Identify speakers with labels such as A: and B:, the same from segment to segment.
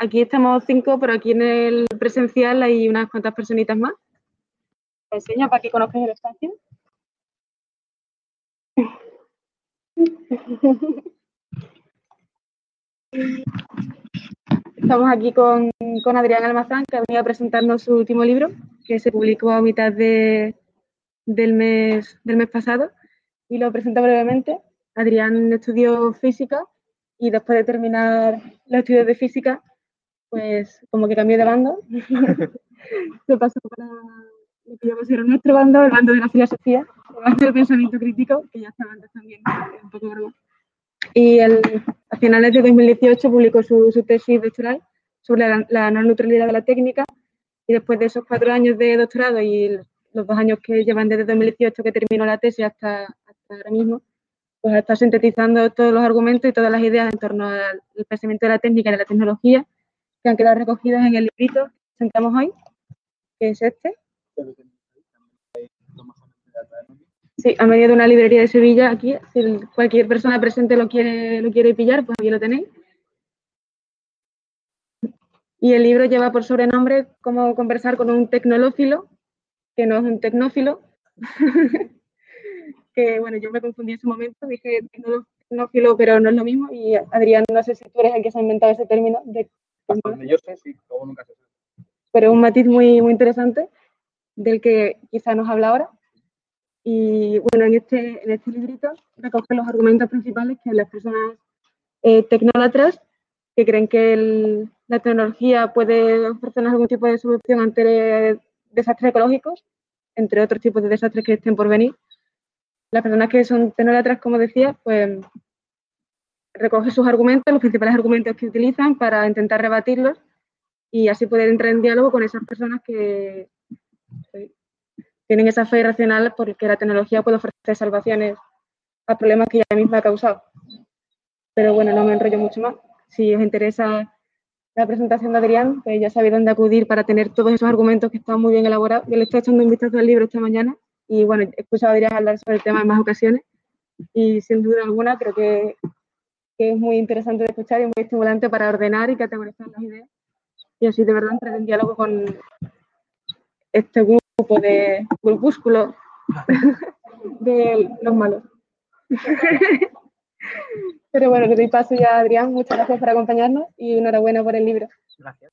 A: aquí estamos cinco, pero aquí en el presencial hay unas cuantas personitas más. Te enseño para que conozcas el espacio. Estamos aquí con, Adrián Almazán, que ha venido a presentarnos su último libro, que se publicó a mitad de, del, mes, del mes pasado, y lo presento brevemente. Adrián estudió física y después de terminar los estudios de física, pues como que cambió de bando. se pasó para lo que yo considero nuestro bando, el bando de la filosofía, el bando del pensamiento crítico, que ya estaba antes también, un poco broma. Y el, a finales de 2018 publicó su, su tesis doctoral sobre la, la, no neutralidad de la técnica y después de esos cuatro años de doctorado y los dos años que llevan desde 2018 que terminó la tesis hasta, hasta ahora mismo, pues está sintetizando todos los argumentos y todas las ideas en torno al pensamiento de la técnica y de la tecnología que han quedado recogidas en el librito que presentamos hoy, que es este. Sí, a medio de una librería de Sevilla, aquí, si cualquier persona presente lo quiere, lo quiere pillar, pues aquí lo tenéis. Y el libro lleva por sobrenombre Cómo conversar con un tecnolófilo, que no es un tecnófilo, que bueno, yo me confundí en su momento, dije tecnófilo, pero no es lo mismo, y Adrián, no sé si tú eres el que se ha inventado ese término. De,
B: yo sé, sí, luego nunca se
A: Pero un matiz muy, muy interesante, del que quizá nos habla ahora. Y bueno, en este, en este librito recoge los argumentos principales que las personas eh, tecnólatras que creen que la tecnología puede ofrecernos algún tipo de solución ante desastres ecológicos, entre otros tipos de desastres que estén por venir. Las personas que son tecnólatras, como decía, pues recoge sus argumentos, los principales argumentos que utilizan para intentar rebatirlos y así poder entrar en diálogo con esas personas que, tienen esa fe racional porque la tecnología puede ofrecer salvaciones a problemas que ella misma ha causado. Pero bueno, no me enrollo mucho más. Si os interesa la presentación de Adrián, pues ya sabéis dónde acudir para tener todos esos argumentos que están muy bien elaborados. Yo le estoy echando un vistazo al libro esta mañana y bueno, he escuchado a Adrián hablar sobre el tema en más ocasiones y sin duda alguna creo que, que es muy interesante de escuchar y muy estimulante para ordenar y categorizar las ideas y así de verdad entrar en diálogo con este grupo de grupúsculo de los malos. Pero bueno, le doy paso ya a Adrián. Muchas gracias por acompañarnos y enhorabuena por el libro.
B: Gracias.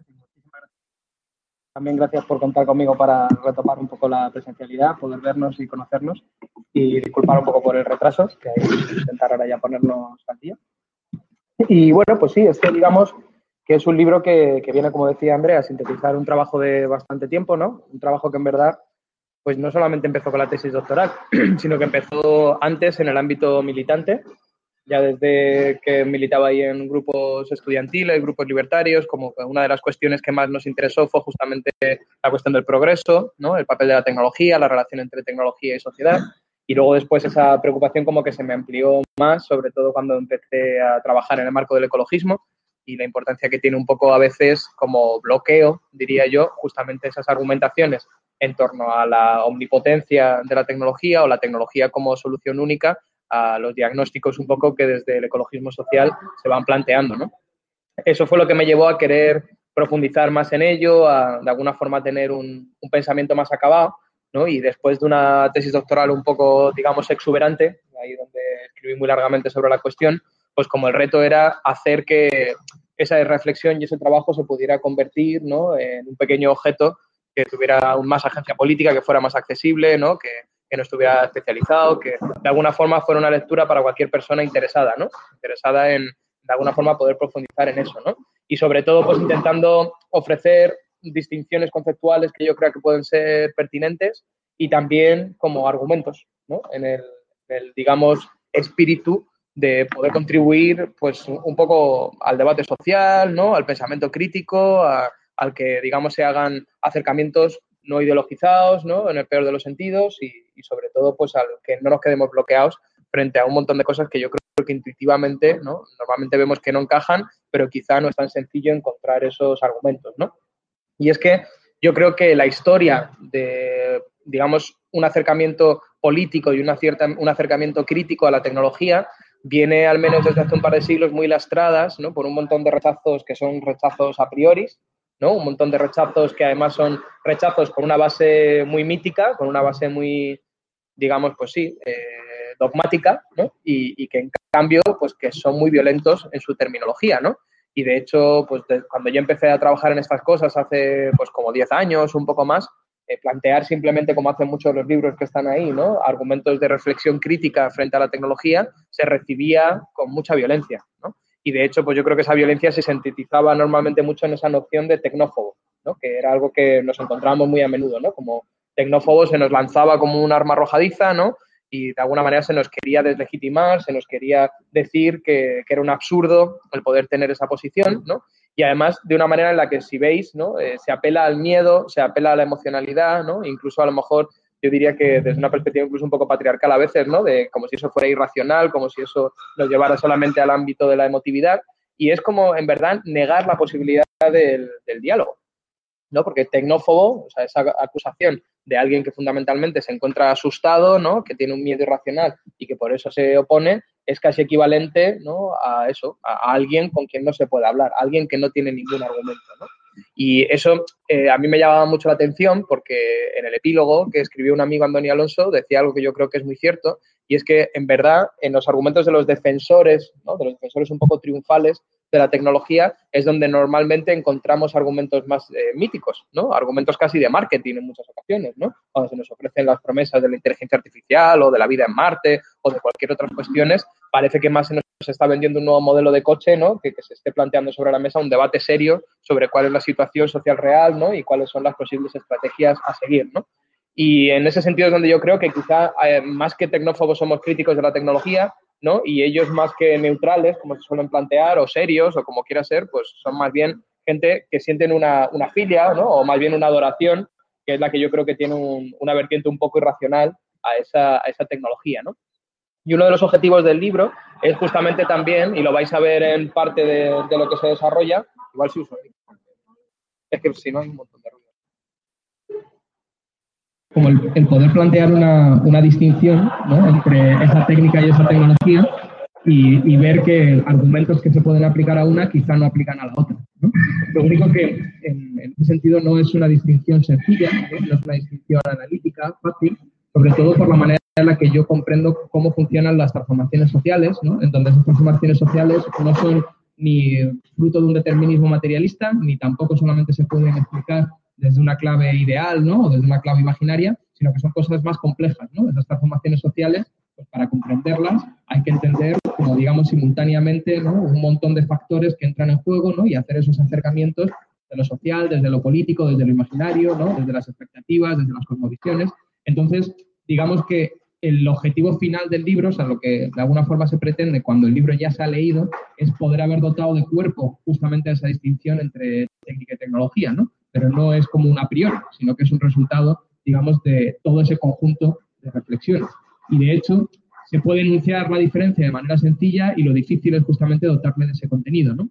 B: También gracias por contar conmigo para retomar un poco la presencialidad, poder vernos y conocernos y disculpar un poco por el retraso, que hay que intentar ahora ya ponernos al día. Y bueno, pues sí, este digamos que es un libro que, que, viene, como decía Andrea, a sintetizar un trabajo de bastante tiempo, ¿no? Un trabajo que en verdad, pues no solamente empezó con la tesis doctoral, sino que empezó antes en el ámbito militante, ya desde que militaba ahí en grupos estudiantiles, grupos libertarios, como una de las cuestiones que más nos interesó fue justamente la cuestión del progreso, ¿no? El papel de la tecnología, la relación entre tecnología y sociedad. Y luego después esa preocupación como que se me amplió más, sobre todo cuando empecé a trabajar en el marco del ecologismo y la importancia que tiene un poco a veces como bloqueo, diría yo, justamente esas argumentaciones en torno a la omnipotencia de la tecnología o la tecnología como solución única a los diagnósticos un poco que desde el ecologismo social se van planteando, ¿no? Eso fue lo que me llevó a querer profundizar más en ello, a de alguna forma tener un, un pensamiento más acabado, Y después de una tesis doctoral un poco, digamos, exuberante, ahí donde escribí muy largamente sobre la cuestión, pues como el reto era hacer que esa reflexión y ese trabajo se pudiera convertir ¿no? en un pequeño objeto que tuviera más agencia política, que fuera más accesible, ¿no? Que, que, no estuviera especializado, que de alguna forma fuera una lectura para cualquier persona interesada, ¿no? interesada en de alguna forma poder profundizar en eso. ¿no? Y sobre todo pues intentando ofrecer distinciones conceptuales que yo creo que pueden ser pertinentes y también como argumentos ¿no? en el, digamos, espíritu de poder contribuir pues un poco al debate social, ¿no? al pensamiento crítico, al que digamos se hagan acercamientos no ideologizados, ¿no? en el peor de los sentidos y, y, sobre todo pues al que no nos quedemos bloqueados frente a un montón de cosas que yo creo que intuitivamente ¿no? normalmente vemos que no encajan, pero quizá no es tan sencillo encontrar esos argumentos. ¿no? Y es que yo creo que la historia de, digamos, un acercamiento político y una cierta, un acercamiento crítico a la tecnología viene al menos desde hace un par de siglos muy lastradas ¿no? por un montón de rechazos que son rechazos a priori, ¿no? un montón de rechazos que además son rechazos con una base muy mítica, con una base muy, digamos, pues sí, eh, dogmática, ¿no? y, y, que en cambio, pues que son muy violentos en su terminología, ¿no? Y de hecho, pues cuando yo empecé a trabajar en estas cosas hace pues como 10 años, un poco más, eh, plantear simplemente, como hacen muchos los libros que están ahí, ¿no? argumentos de reflexión crítica frente a la tecnología, se recibía con mucha violencia. ¿no? Y de hecho, pues yo creo que esa violencia se sintetizaba normalmente mucho en esa noción de tecnófobo, ¿no? que era algo que nos encontrábamos muy a menudo, ¿no? como tecnófobo se nos lanzaba como un arma arrojadiza, ¿no? Y de alguna manera se nos quería deslegitimar, se nos quería decir que, que, era un absurdo el poder tener esa posición, ¿no? y además de una manera en la que si veis, ¿no? Eh, se apela al miedo, se apela a la emocionalidad, ¿no? Incluso a lo mejor yo diría que desde una perspectiva incluso un poco patriarcal a veces, ¿no? De como si eso fuera irracional, como si eso nos llevara solamente al ámbito de la emotividad. Y es como, en verdad, negar la posibilidad del, del diálogo, ¿no? Porque tecnófobo, o sea, esa acusación de alguien que fundamentalmente se encuentra asustado, ¿no? Que tiene un miedo irracional y que por eso se opone, es casi equivalente ¿no? a eso, a, alguien con quien no se puede hablar, alguien que no tiene ningún argumento. ¿no? Y eso eh, a mí me llamaba mucho la atención porque en el epílogo que escribió un amigo Antonio Alonso decía algo que yo creo que es muy cierto y es que en verdad en los argumentos de los defensores, ¿no? de los defensores un poco triunfales, de la tecnología es donde normalmente encontramos argumentos más eh, míticos, ¿no? Argumentos casi de marketing en muchas ocasiones, ¿no? Cuando se nos ofrecen las promesas de la inteligencia artificial o de la vida en Marte o de cualquier otra cuestiones, parece que más se nos está vendiendo un nuevo modelo de coche, ¿no? Que, que, se esté planteando sobre la mesa un debate serio sobre cuál es la situación social real, ¿no? Y cuáles son las posibles estrategias a seguir, ¿no? Y en ese sentido es donde yo creo que quizá eh, más que tecnófobos somos críticos de la tecnología, ¿no? Y ellos más que neutrales, como se suelen plantear, o serios, o como quiera ser, pues son más bien gente que sienten una, una filia, ¿no? O más bien una adoración, que es la que yo creo que tiene un, una vertiente un poco irracional a esa, a esa tecnología, ¿no? Y uno de los objetivos del libro es justamente también, y lo vais a ver en parte de, de lo que se desarrolla, igual si uso es que si no hay un montón de. Como el, poder plantear una, una distinción entre esa técnica y esa tecnología y, ver que argumentos que se pueden aplicar a una quizá no aplican a la otra. Lo único que en, en, ese sentido no es una distinción sencilla, ¿no? no es una distinción analítica fácil, sobre todo por la manera en la que yo comprendo cómo funcionan las transformaciones sociales, ¿no? en donde esas transformaciones sociales no son ni fruto de un determinismo materialista, ni tampoco solamente se pueden explicar desde una clave ideal, ¿no? O desde una clave imaginaria, sino que son cosas más complejas, ¿no? Esas transformaciones sociales, pues para comprenderlas hay que entender, como digamos, simultáneamente, ¿no? Un montón de factores que entran en juego, ¿no? Y hacer esos acercamientos de lo social, desde lo político, desde lo imaginario, ¿no? Desde las expectativas, desde las cosmovisiones. Entonces, digamos que el objetivo final del libro, o sea, lo que de alguna forma se pretende cuando el libro ya se ha leído, es poder haber dotado de cuerpo justamente esa distinción entre técnica y tecnología, ¿no? Pero no es como un a priori, sino que es un resultado, digamos, de todo ese conjunto de reflexiones. Y de hecho, se puede enunciar la diferencia de manera sencilla y lo difícil es justamente dotarle de ese contenido, ¿no?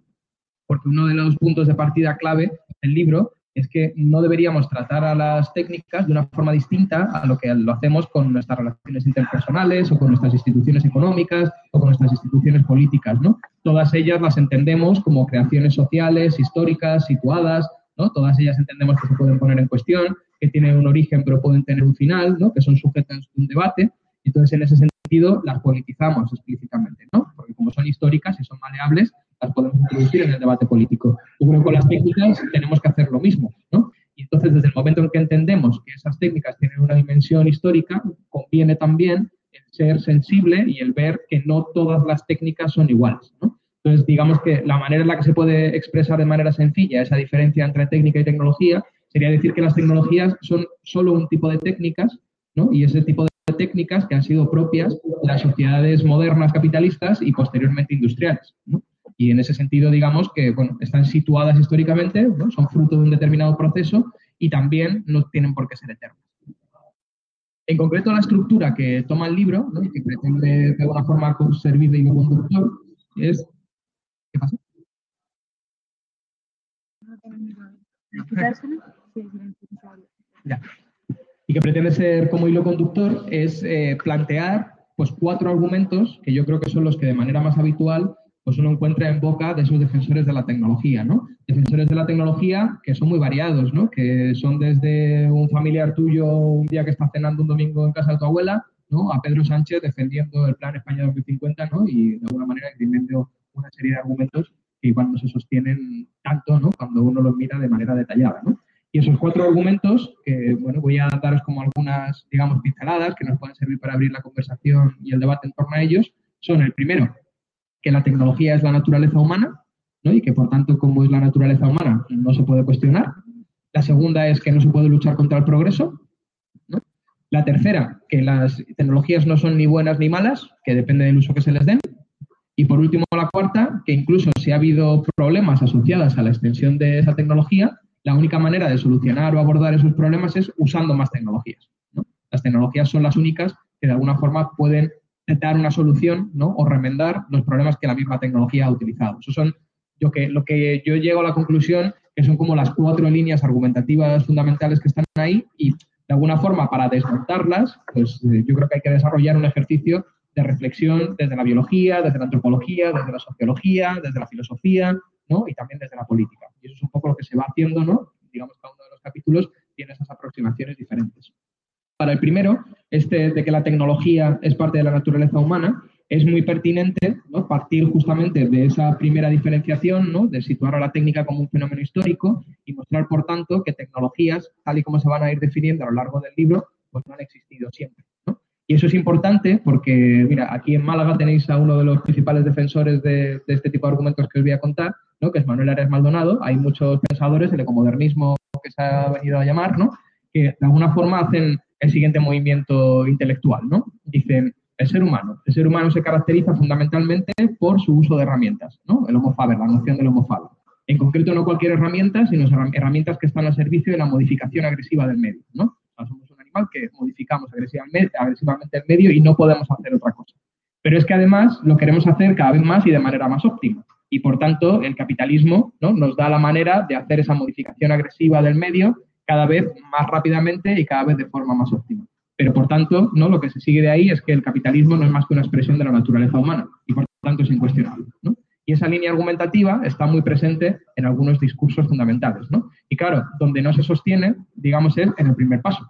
B: Porque uno de los puntos de partida clave del libro es que no deberíamos tratar a las técnicas de una forma distinta a lo que lo hacemos con nuestras relaciones interpersonales o con nuestras instituciones económicas o con nuestras instituciones políticas, ¿no? Todas ellas las entendemos como creaciones sociales, históricas, situadas, ¿no? Todas ellas entendemos que se pueden poner en cuestión, que tienen un origen pero pueden tener un final, ¿no? Que son sujetas de un debate. Entonces, en ese sentido, las politizamos explícitamente, ¿no? Porque como son históricas y son maleables, las podemos introducir en el debate político. Yo creo que con las técnicas tenemos que hacer lo mismo, ¿no? Y entonces, desde el momento en que entendemos que esas técnicas tienen una dimensión histórica, conviene también el ser sensible y el ver que no todas las técnicas son iguales. Entonces, digamos que la manera en la que se puede expresar de manera sencilla esa diferencia entre técnica y tecnología sería decir que las tecnologías son solo un tipo de técnicas, ¿no? Y ese tipo de técnicas que han sido propias de las sociedades modernas capitalistas y posteriormente industriales, ¿no? Y en ese sentido, digamos que bueno, están situadas históricamente, ¿no? son fruto de un determinado proceso y también no tienen por qué ser eternas. En concreto, la estructura que toma el libro, que pretende de alguna forma servir de hilo conductor, es. ¿Qué pasa? Ya. Y que pretende ser como hilo conductor es eh, plantear pues cuatro argumentos que yo creo que son los que de manera más habitual pues uno encuentra en boca de esos defensores de la tecnología, ¿no? Defensores de la tecnología que son muy variados, ¿no? Que son desde un familiar tuyo un día que está cenando un domingo en casa de tu abuela, ¿no? A Pedro Sánchez defendiendo el Plan España 2050, ¿no? Y de alguna manera esgrimiendo una serie de argumentos que igual no se sostienen tanto, ¿no? Cuando uno los mira de manera detallada, ¿no? Y esos cuatro argumentos, que bueno, voy a daros como algunas, digamos, pinceladas que nos pueden servir para abrir la conversación y el debate en torno a ellos, son el primero, que la tecnología es la naturaleza humana, ¿no? y que por tanto, como es la naturaleza humana, no se puede cuestionar. La segunda es que no se puede luchar contra el progreso. ¿no? La tercera, que las tecnologías no son ni buenas ni malas, que depende del uso que se les den. Y por último, la cuarta, que incluso si ha habido problemas asociados a la extensión de esa tecnología, la única manera de solucionar o abordar esos problemas es usando más tecnologías. Las tecnologías son las únicas que de alguna forma pueden dar una solución o remendar los problemas que la misma tecnología ha utilizado. Eso son yo que, lo que yo llego a la conclusión que son como las cuatro líneas argumentativas fundamentales que están ahí y de alguna forma para desmontarlas, pues eh, yo creo que hay que desarrollar un ejercicio de reflexión desde la biología, desde la antropología, desde la sociología, desde la filosofía, y también desde la política. Y eso es un poco lo que se va haciendo, ¿no? Digamos, cada uno de los capítulos tiene esas aproximaciones diferentes. Para el primero, este de que la tecnología es parte de la naturaleza humana, es muy pertinente ¿no? partir justamente de esa primera diferenciación, ¿no? de situar a la técnica como un fenómeno histórico y mostrar, por tanto, que tecnologías, tal y como se van a ir definiendo a lo largo del libro, pues no han existido siempre. ¿No? Y eso es importante porque, mira, aquí en Málaga tenéis a uno de los principales defensores de, este tipo de argumentos que os voy a contar, que es Manuel Arias Maldonado. Hay muchos pensadores, el ecomodernismo que se ha venido a llamar, ¿no? que de alguna forma hacen el siguiente movimiento intelectual. ¿no? Dicen, el ser humano. El ser humano se caracteriza fundamentalmente por su uso de herramientas, ¿no? el homo faber, la noción del homo faber. En concreto, no cualquier herramienta, sino herramientas que están al servicio de la modificación agresiva del medio. ¿no? Que modificamos agresivamente, agresivamente el medio y no podemos hacer otra cosa. Pero es que además lo queremos hacer cada vez más y de manera más óptima y por tanto el capitalismo ¿no? nos da la manera de hacer esa modificación agresiva del medio cada vez más rápidamente y cada vez de forma más óptima. Pero por tanto, ¿no? lo que se sigue de ahí es que el capitalismo no es más que una expresión de la naturaleza humana y por tanto es incuestionable. Y esa línea argumentativa está muy presente en algunos discursos fundamentales. Y claro, donde no se sostiene, digamos, es en el primer paso.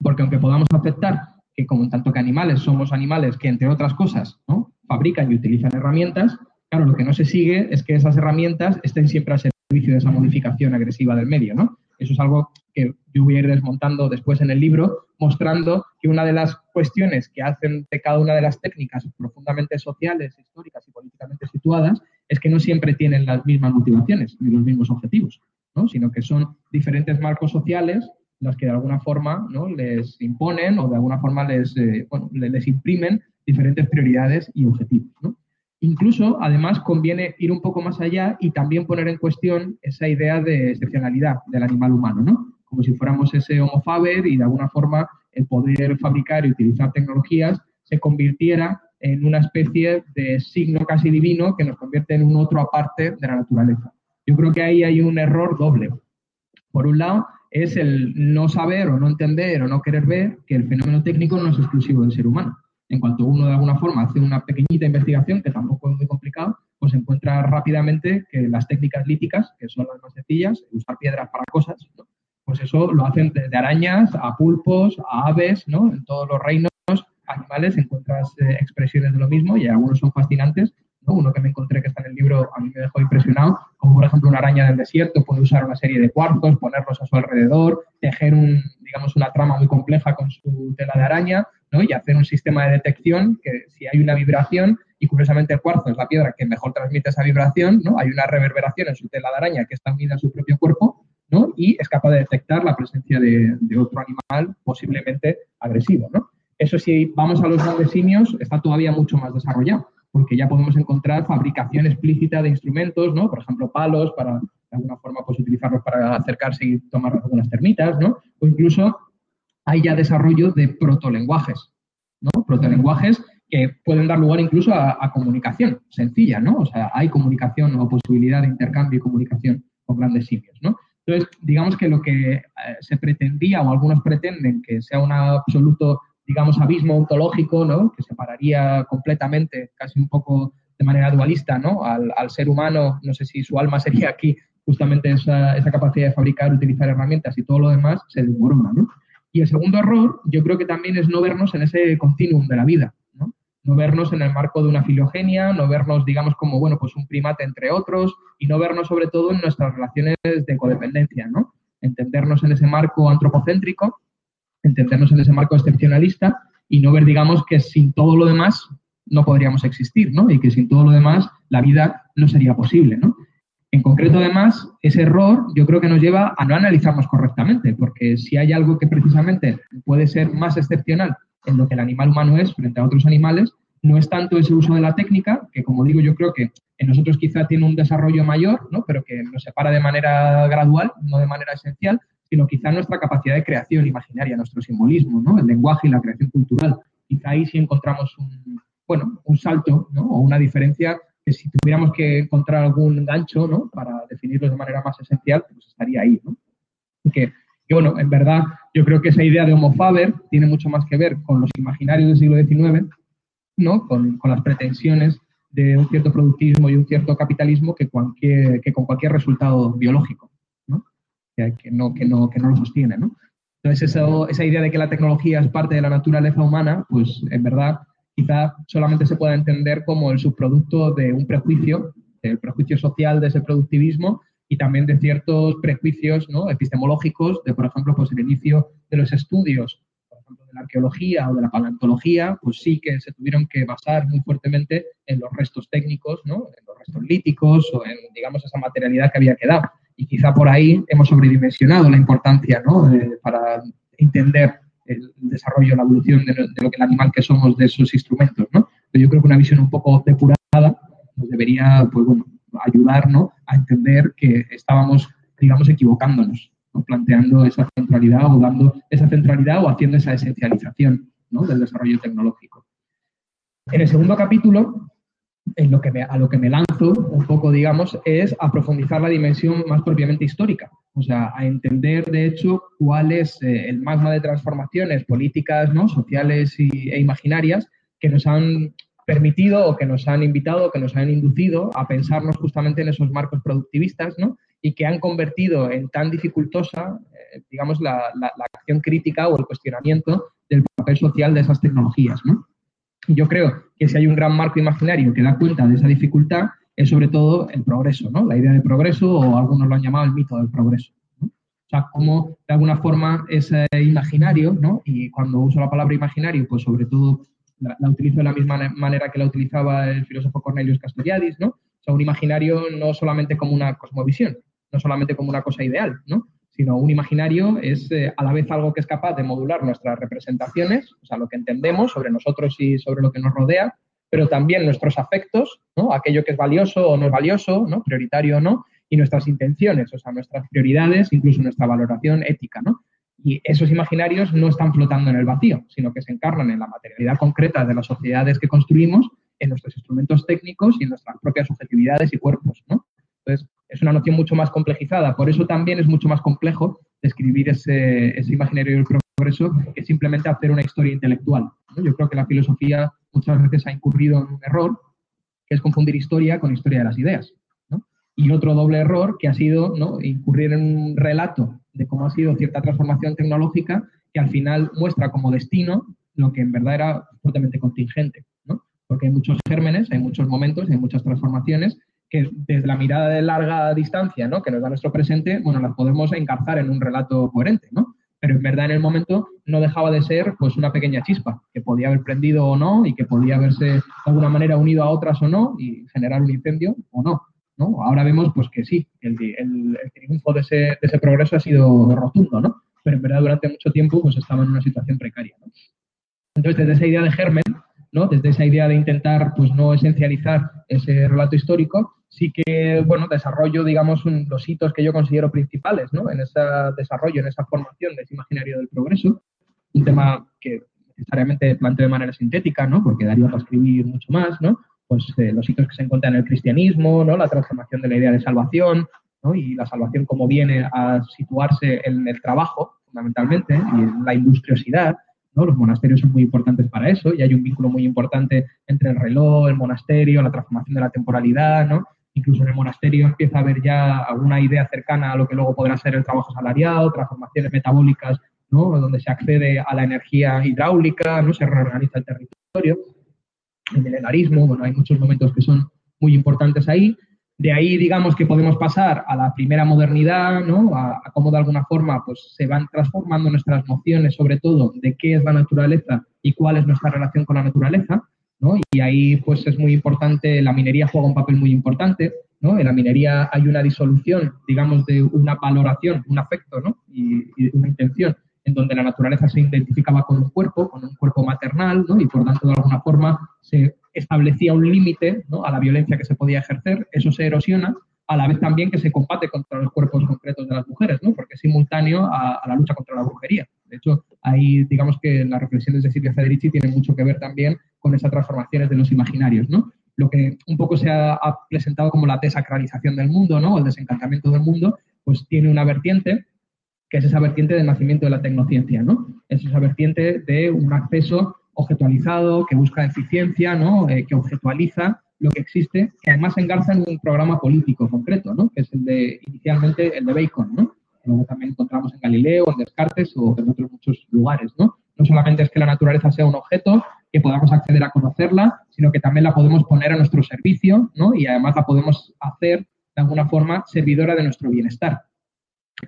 B: Porque aunque podamos aceptar que como tanto que animales somos animales que, entre otras cosas, ¿no? fabrican y utilizan herramientas, Claro, lo que no se sigue es que esas herramientas estén siempre al servicio de esa modificación agresiva del medio, ¿no? Eso es algo que yo voy a ir desmontando después en el libro, mostrando que una de las cuestiones que hacen de cada una de las técnicas profundamente sociales, históricas y políticamente situadas es que no siempre tienen las mismas motivaciones ni los mismos objetivos, ¿no? sino que son diferentes marcos sociales los que de alguna forma ¿no? les imponen o de alguna forma les, eh, bueno, les imprimen diferentes prioridades y objetivos. Incluso, además, conviene ir un poco más allá y también poner en cuestión esa idea de excepcionalidad del animal humano, ¿no? Como si fuéramos ese homo faber y de alguna forma el poder fabricar y utilizar tecnologías se convirtiera en una especie de signo casi divino que nos convierte en un otro aparte de la naturaleza. Yo creo que ahí hay un error doble. Por un lado, es el no saber o no entender o no querer ver que el fenómeno técnico no es exclusivo del ser humano en cuanto uno de alguna forma hace una pequeñita investigación, que tampoco es muy complicado, pues encuentra rápidamente que las técnicas líticas, que son las más sencillas, usar piedras para cosas, pues eso lo hacen desde arañas a pulpos, a aves, ¿no? En todos los reinos animales encuentras eh, expresiones de lo mismo y algunos son fascinantes. Uno que me encontré que está en el libro a mí me dejó impresionado, como por ejemplo una araña del desierto puede usar una serie de cuartos, ponerlos a su alrededor, tejer un, digamos, una trama muy compleja con su tela de araña, y hacer un sistema de detección que si hay una vibración, y curiosamente el cuarzo es la piedra que mejor transmite esa vibración, ¿no? hay una reverberación en su tela de araña que está unida a su propio cuerpo, ¿no? y es capaz de detectar la presencia de, otro animal posiblemente agresivo. ¿no? Eso si vamos a los grandes simios, está todavía mucho más desarrollado, porque ya podemos encontrar fabricación explícita de instrumentos, ¿no? por ejemplo, palos para de alguna forma pues, utilizarlos para acercarse y tomar algunas termitas, ¿no? o incluso hay ya desarrollo de protolenguajes, ¿no? Protolenguajes que pueden dar lugar incluso a, comunicación sencilla, ¿no? O sea, hay comunicación o posibilidad de intercambio y comunicación con grandes simios, ¿no? Entonces, digamos que lo que eh, se pretendía o algunos pretenden que sea un absoluto digamos, abismo ontológico, ¿no? Que separaría completamente, casi un poco de manera dualista, ¿no? Al, ser humano, no sé si su alma sería aquí justamente esa, esa, capacidad de fabricar, utilizar herramientas y todo lo demás se desmorona, ¿no? Y el segundo error, yo creo que también es no vernos en ese continuum de la vida, ¿no? No vernos en el marco de una filogenia, no vernos, digamos, como, bueno, pues un primate entre otros y no vernos sobre todo en nuestras relaciones de codependencia, ¿no? Entendernos en ese marco antropocéntrico, entendernos en ese marco excepcionalista y no ver, digamos, que sin todo lo demás no podríamos existir, ¿no? Y que sin todo lo demás la vida no sería posible, ¿no? En concreto, además, ese error yo creo que nos lleva a no analizarnos correctamente, porque si hay algo que precisamente puede ser más excepcional en lo que el animal humano es frente a otros animales, no es tanto ese uso de la técnica, que como digo, yo creo que en nosotros quizá tiene un desarrollo mayor, ¿no? pero que nos separa de manera gradual, no de manera esencial, sino quizá nuestra capacidad de creación imaginaria, nuestro simbolismo, el lenguaje y la creación cultural. Quizá ahí sí encontramos un, bueno, un salto ¿no? o una diferencia que si tuviéramos que encontrar algún gancho ¿no? para definirlo de manera más esencial, pues estaría ahí. ¿no? Que, bueno, en verdad, yo creo que esa idea de Homo Faber tiene mucho más que ver con los imaginarios del siglo XIX, ¿no? con, las pretensiones de un cierto productivismo y un cierto capitalismo que, con cualquier resultado biológico. Que, no, que, no, que no lo sostiene. ¿no? Entonces, eso, esa idea de que la tecnología es parte de la naturaleza humana, pues en verdad quizá solamente se pueda entender como el subproducto de un prejuicio, el prejuicio social de ese productivismo y también de ciertos prejuicios ¿no? epistemológicos de, por ejemplo, pues el inicio de los estudios, de la arqueología o de la paleontología, pues sí que se tuvieron que basar muy fuertemente en los restos técnicos, ¿no? en los restos líticos o en, digamos, esa materialidad que había quedado. Y quizá por ahí hemos sobredimensionado la importancia ¿no? para entender el desarrollo, la evolución de, lo que el animal que somos de esos instrumentos, ¿no? Pero yo creo que una visión un poco depurada nos debería, pues bueno, ayudarnos a entender que estábamos, digamos, equivocándonos, planteando esa centralidad o dando esa centralidad o haciendo esa esencialización del desarrollo tecnológico. En el segundo capítulo en lo que a lo que me lanzo un poco, digamos, es a profundizar la dimensión más propiamente histórica, o sea, a entender, de hecho, cuál es eh, el magma de transformaciones políticas, ¿no? sociales y, e imaginarias que nos han permitido o que nos han invitado o que nos han inducido a pensarnos justamente en esos marcos productivistas, ¿no? Y que han convertido en tan dificultosa, eh, digamos, la, la acción crítica o el cuestionamiento del papel social de esas tecnologías, ¿no? Yo creo que si hay un gran marco imaginario que da cuenta de esa dificultad, es sobre todo el progreso, ¿no? La idea de progreso, o algunos lo han llamado el mito del progreso. O sea, cómo de alguna forma ese imaginario, ¿no? Y cuando uso la palabra imaginario, pues sobre todo la, utilizo de la misma manera que la utilizaba el filósofo Cornelius Castoriadis, ¿no? O sea, un imaginario no solamente como una cosmovisión, no solamente como una cosa ideal, ¿no? Sino un imaginario es eh, a la vez algo que es capaz de modular nuestras representaciones, o sea, lo que entendemos sobre nosotros y sobre lo que nos rodea, pero también nuestros afectos, ¿no? aquello que es valioso o no es valioso, ¿no? prioritario o no, y nuestras intenciones, o sea, nuestras prioridades, incluso nuestra valoración ética. ¿no? Y esos imaginarios no están flotando en el vacío, sino que se encarnan en la materialidad concreta de las sociedades que construimos, en nuestros instrumentos técnicos y en nuestras propias subjetividades y cuerpos. ¿no? Entonces, es una noción mucho más complejizada. Por eso también es mucho más complejo describir ese, ese imaginario del progreso que simplemente hacer una historia intelectual. Yo creo que la filosofía muchas veces ha incurrido en un error, que es confundir historia con historia de las ideas. Y otro doble error que ha sido ¿no? incurrir en un relato de cómo ha sido cierta transformación tecnológica que al final muestra como destino lo que en verdad era fuertemente contingente. Porque hay muchos gérmenes, hay muchos momentos, hay muchas transformaciones que desde la mirada de larga distancia ¿no? que nos da nuestro presente, bueno, las podemos encarzar en un relato coherente, ¿no? Pero en verdad en el momento no dejaba de ser pues una pequeña chispa que podía haber prendido o no y que podía haberse de alguna manera unido a otras o no y generar un incendio o no. ¿no? Ahora vemos pues que sí, el, triunfo de ese, progreso ha sido rotundo, ¿no? Pero en verdad durante mucho tiempo pues estaba en una situación precaria. Entonces, desde esa idea de germen, desde esa idea de intentar pues no esencializar ese relato histórico, sí que, bueno, desarrollo, digamos, los hitos que yo considero principales, ¿no? En ese desarrollo, en esa formación de ese imaginario del progreso, un tema que necesariamente planteo de manera sintética, ¿no? Porque daría para escribir mucho más, ¿no? Pues eh, los hitos que se encuentran en el cristianismo, ¿no? La transformación de la idea de salvación, ¿no? Y la salvación como viene a situarse en el trabajo, fundamentalmente, y en la industriosidad, ¿no? Los monasterios son muy importantes para eso y hay un vínculo muy importante entre el reloj, el monasterio, la transformación de la temporalidad, ¿no? Incluso en el monasterio empieza a haber ya alguna idea cercana a lo que luego podrá ser el trabajo salariado, transformaciones metabólicas, ¿no? Donde se accede a la energía hidráulica, ¿no? Se reorganiza el territorio, el milenarismo, bueno, hay muchos momentos que son muy importantes ahí. De ahí, digamos que podemos pasar a la primera modernidad, ¿no? A, cómo de alguna forma pues, se van transformando nuestras nociones, sobre todo de qué es la naturaleza y cuál es nuestra relación con la naturaleza. ¿no? Y ahí pues es muy importante, la minería juega un papel muy importante. ¿no? En la minería hay una disolución, digamos, de una valoración, un afecto ¿no? y, y una intención en donde la naturaleza se identificaba con un cuerpo, con un cuerpo maternal, ¿no? y por tanto de alguna forma se establecía un límite a la violencia que se podía ejercer, eso se erosiona, a la vez también que se combate contra los cuerpos concretos de las mujeres, ¿no? porque es simultáneo a, la lucha contra la brujería. De hecho, ahí digamos que las reflexiones de Silvia Federici tienen mucho que ver también con esas transformaciones de los imaginarios. ¿no? Lo que un poco se ha, presentado como la desacralización del mundo ¿no? o el desencantamiento del mundo, pues tiene una vertiente que es esa vertiente del nacimiento de la tecnociencia, ¿no? Es esa vertiente de un acceso objetualizado, que busca eficiencia, ¿no? Eh, que objetualiza lo que existe, que además engarza en un programa político concreto, ¿no? que es el de, inicialmente, el de Bacon, ¿no? luego también encontramos en Galileo, en Descartes o en otros muchos lugares. ¿no? no solamente es que la naturaleza sea un objeto, que podamos acceder a conocerla, sino que también la podemos poner a nuestro servicio ¿no? y además la podemos hacer de alguna forma servidora de nuestro bienestar.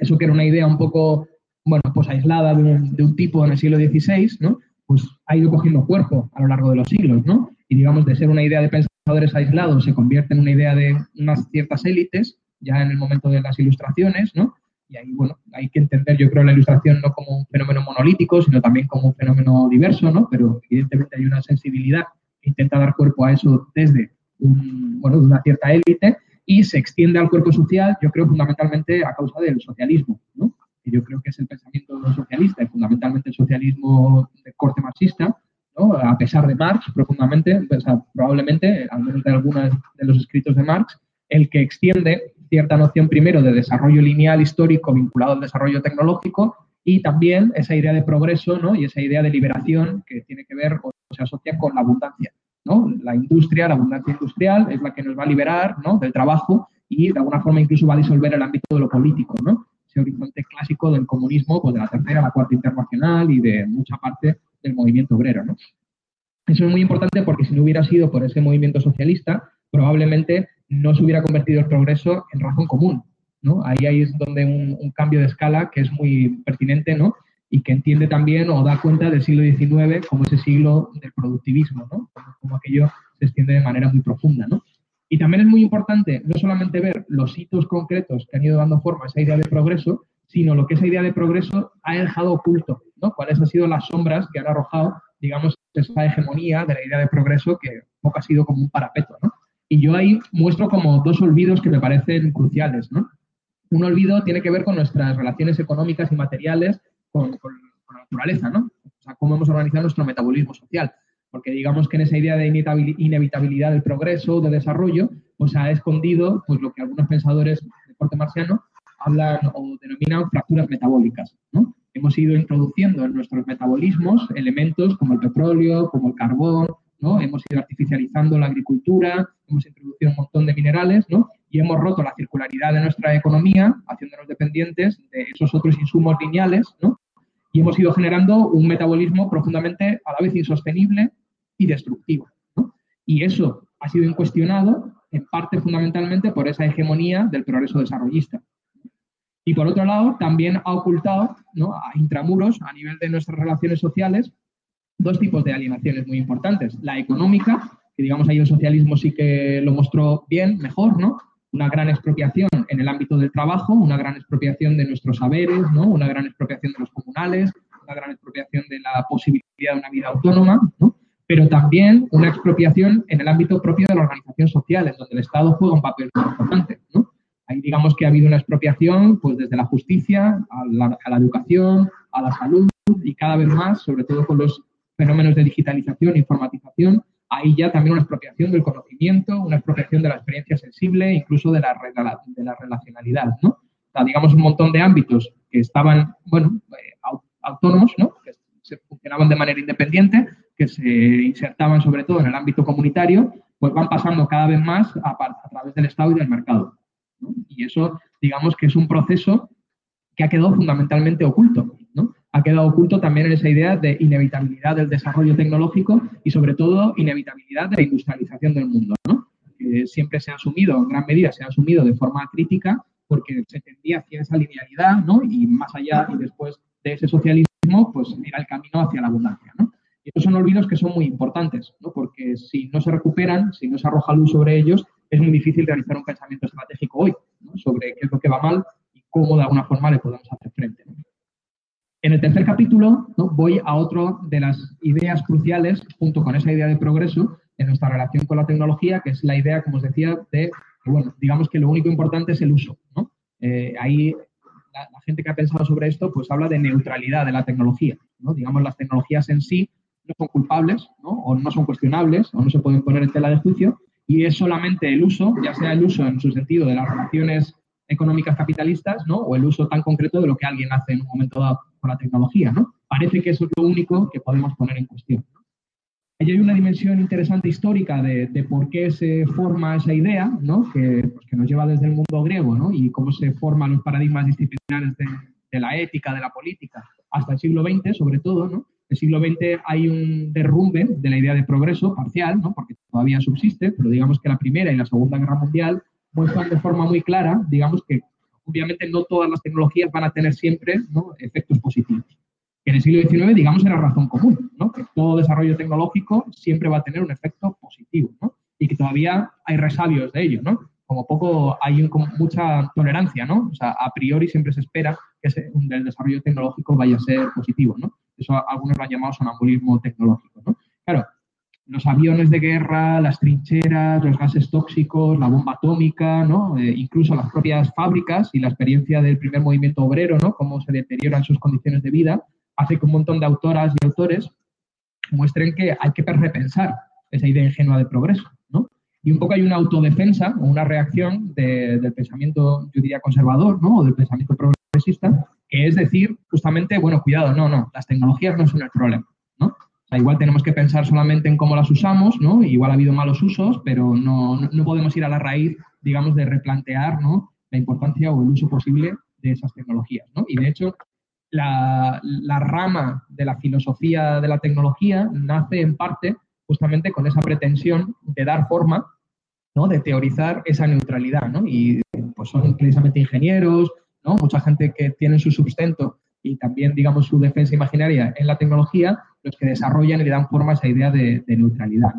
B: Eso que era una idea un poco, bueno, pues aislada de un, de un tipo en el siglo XVI, ¿no? pues ha ido cogiendo cuerpo a lo largo de los siglos, ¿no? Y digamos, de ser una idea de pensadores aislados se convierte en una idea de unas ciertas élites, ya en el momento de las ilustraciones, ¿no? Y ahí, bueno, hay que entender, yo creo, la ilustración no como un fenómeno monolítico, sino también como un fenómeno diverso, ¿no? Pero evidentemente hay una sensibilidad que intenta dar cuerpo a eso desde un, bueno, de una cierta élite y se extiende al cuerpo social, yo creo, fundamentalmente a causa del socialismo, ¿no? yo creo que es el pensamiento socialista y fundamentalmente el socialismo de corte marxista, ¿no? a pesar de Marx profundamente, probablemente, al menos de algunos de los escritos de Marx, el que extiende cierta noción primero de desarrollo lineal histórico vinculado al desarrollo tecnológico y también esa idea de progreso ¿no? y esa idea de liberación que tiene que ver o se asocia con la abundancia. ¿No? La industria, la abundancia industrial es la que nos va a liberar del trabajo y de alguna forma incluso va a disolver el ámbito de lo político. ¿no? ese horizonte clásico del comunismo, pues de la tercera, la cuarta internacional y de mucha parte del movimiento obrero. ¿no? Eso es muy importante porque si no hubiera sido por ese movimiento socialista, probablemente no se hubiera convertido el progreso en razón común. ¿no? Ahí, ahí es donde un, cambio de escala que es muy pertinente ¿no? y que entiende también o da cuenta del siglo XIX como ese siglo del productivismo, ¿no? Como aquello se extiende de manera muy profunda. ¿no? Y también es muy importante no solamente ver los hitos concretos que han ido dando forma a esa idea de progreso, sino lo que esa idea de progreso ha dejado oculto, ¿no? Cuáles han sido las sombras que han arrojado, digamos, esa hegemonía de la idea de progreso que poco ha sido como un parapeto, ¿no? Y yo ahí muestro como dos olvidos que me parecen cruciales, ¿no? Un olvido tiene que ver con nuestras relaciones económicas y materiales con, con la naturaleza, ¿no? O sea, cómo hemos organizado nuestro metabolismo social porque digamos que en esa idea de inevitabilidad del progreso, de desarrollo, pues ha escondido pues lo que algunos pensadores de corte marciano hablan o denominan fracturas metabólicas. Hemos ido introduciendo en nuestros metabolismos elementos como el petróleo, como el carbón, ¿no? hemos ido artificializando la agricultura, hemos introducido un montón de minerales ¿no? y hemos roto la circularidad de nuestra economía, haciéndonos dependientes de esos otros insumos lineales ¿no? Y hemos ido generando un metabolismo profundamente a la vez insostenible y destructivo. Y eso ha sido incuestionado en parte fundamentalmente por esa hegemonía del progreso desarrollista. Y por otro lado, también ha ocultado a intramuros, a nivel de nuestras relaciones sociales, dos tipos de alienaciones muy importantes. La económica, que digamos ahí el socialismo sí que lo mostró bien, mejor, ¿no? Una gran expropiación en el ámbito del trabajo, una gran expropiación de nuestros saberes, ¿no? una gran expropiación de los comunales, una gran expropiación de la posibilidad de una vida autónoma, ¿no? pero también una expropiación en el ámbito propio de la organización social, en donde el Estado juega un papel muy importante. ¿no? Ahí digamos que ha habido una expropiación pues, desde la justicia a la, a la educación, a la salud y cada vez más, sobre todo con los fenómenos de digitalización e informatización, Ahí ya también una expropiación del conocimiento, una expropiación de la experiencia sensible, incluso de la, relacionalidad, ¿no? O digamos un montón de ámbitos que estaban, bueno, eh, autónomos, ¿no? Que se funcionaban de manera independiente, que se insertaban sobre todo en el ámbito comunitario, pues van pasando cada vez más a, través del Estado y del mercado. Y eso, digamos que es un proceso que ha quedado fundamentalmente oculto. Quedado oculto también en esa idea de inevitabilidad del desarrollo tecnológico y sobre todo inevitabilidad de la industrialización del mundo. ¿no? Que siempre se ha asumido, en gran medida se ha asumido de forma crítica porque se tendía hacia esa linealidad ¿no? y más allá y después de ese socialismo, pues era el camino hacia la abundancia. ¿no? Y estos son olvidos que son muy importantes, ¿no? porque si no se recuperan, si no se arroja luz sobre ellos, es muy difícil realizar un pensamiento estratégico hoy sobre qué es lo que va mal cómo de alguna forma le podemos hacer frente. En el tercer capítulo voy a otra de las ideas cruciales, junto con esa idea de progreso, en nuestra relación con la tecnología, que es la idea, como os decía, de bueno, digamos que lo único importante es el uso. Eh, ahí la, gente que ha pensado sobre esto, pues habla de neutralidad de la tecnología. ¿no? Digamos, las tecnologías en sí no son culpables, o no son cuestionables, o no se pueden poner en tela de juicio, y es solamente el uso, ya sea el uso en su sentido de las relaciones económicas capitalistas, ¿no? O el uso tan concreto de lo que alguien hace en un momento dado con la tecnología, ¿no? Parece que eso es lo único que podemos poner en cuestión. Ahí hay una dimensión interesante histórica de, por qué se forma esa idea, ¿no? Que, pues, nos lleva desde el mundo griego, ¿no? Y cómo se forman los paradigmas disciplinares de, de la ética, de la política, hasta el siglo XX, sobre todo, ¿no? En el siglo XX hay un derrumbe de la idea de progreso parcial, ¿no? porque todavía subsiste, pero digamos que la Primera y la Segunda Guerra Mundial muestran de forma muy clara, digamos que obviamente no todas las tecnologías van a tener siempre efectos positivos. en el siglo XIX, digamos, era razón común, ¿no? que todo desarrollo tecnológico siempre va a tener un efecto positivo ¿no? y que todavía hay resabios de ello. ¿no? Como poco hay mucha tolerancia, ¿no? a priori siempre se espera que el desarrollo tecnológico vaya a ser positivo. ¿no? Eso algunos lo han llamado sonambulismo tecnológico. ¿no? Claro, los aviones de guerra, las trincheras, los gases tóxicos, la bomba atómica, ¿no? Eh, incluso las propias fábricas y la experiencia del primer movimiento obrero, ¿no? cómo se deterioran sus condiciones de vida, hace que un montón de autoras y autores muestren que hay que repensar esa idea ingenua de progreso. ¿no? Y un poco hay una autodefensa o una reacción del pensamiento, yo diría, conservador ¿no? o del pensamiento progresista, que es decir, justamente, bueno, cuidado, no, no, las tecnologías no son el problema. ¿No? igual tenemos que pensar solamente en cómo las usamos, ¿no? Igual ha habido malos usos, pero no, podemos ir a la raíz, digamos, de replantear, ¿no? La importancia o el uso posible de esas tecnologías, ¿no? Y de hecho, la, rama de la filosofía de la tecnología nace en parte justamente con esa pretensión de dar forma, ¿no? De teorizar esa neutralidad, ¿no? Y pues son precisamente ingenieros, ¿no? Mucha gente que tiene su sustento y también, digamos, su defensa imaginaria en la tecnología, los que desarrollan y le dan forma a esa idea de, neutralidad.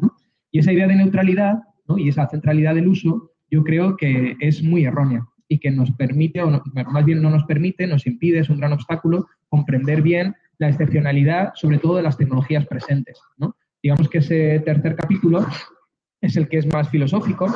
B: Y esa idea de neutralidad y esa centralidad del uso, yo creo que es muy errónea y que nos permite, o más bien no nos permite, nos impide, es un gran obstáculo, comprender bien la excepcionalidad, sobre todo de las tecnologías presentes. Digamos que ese tercer capítulo es el que es más filosófico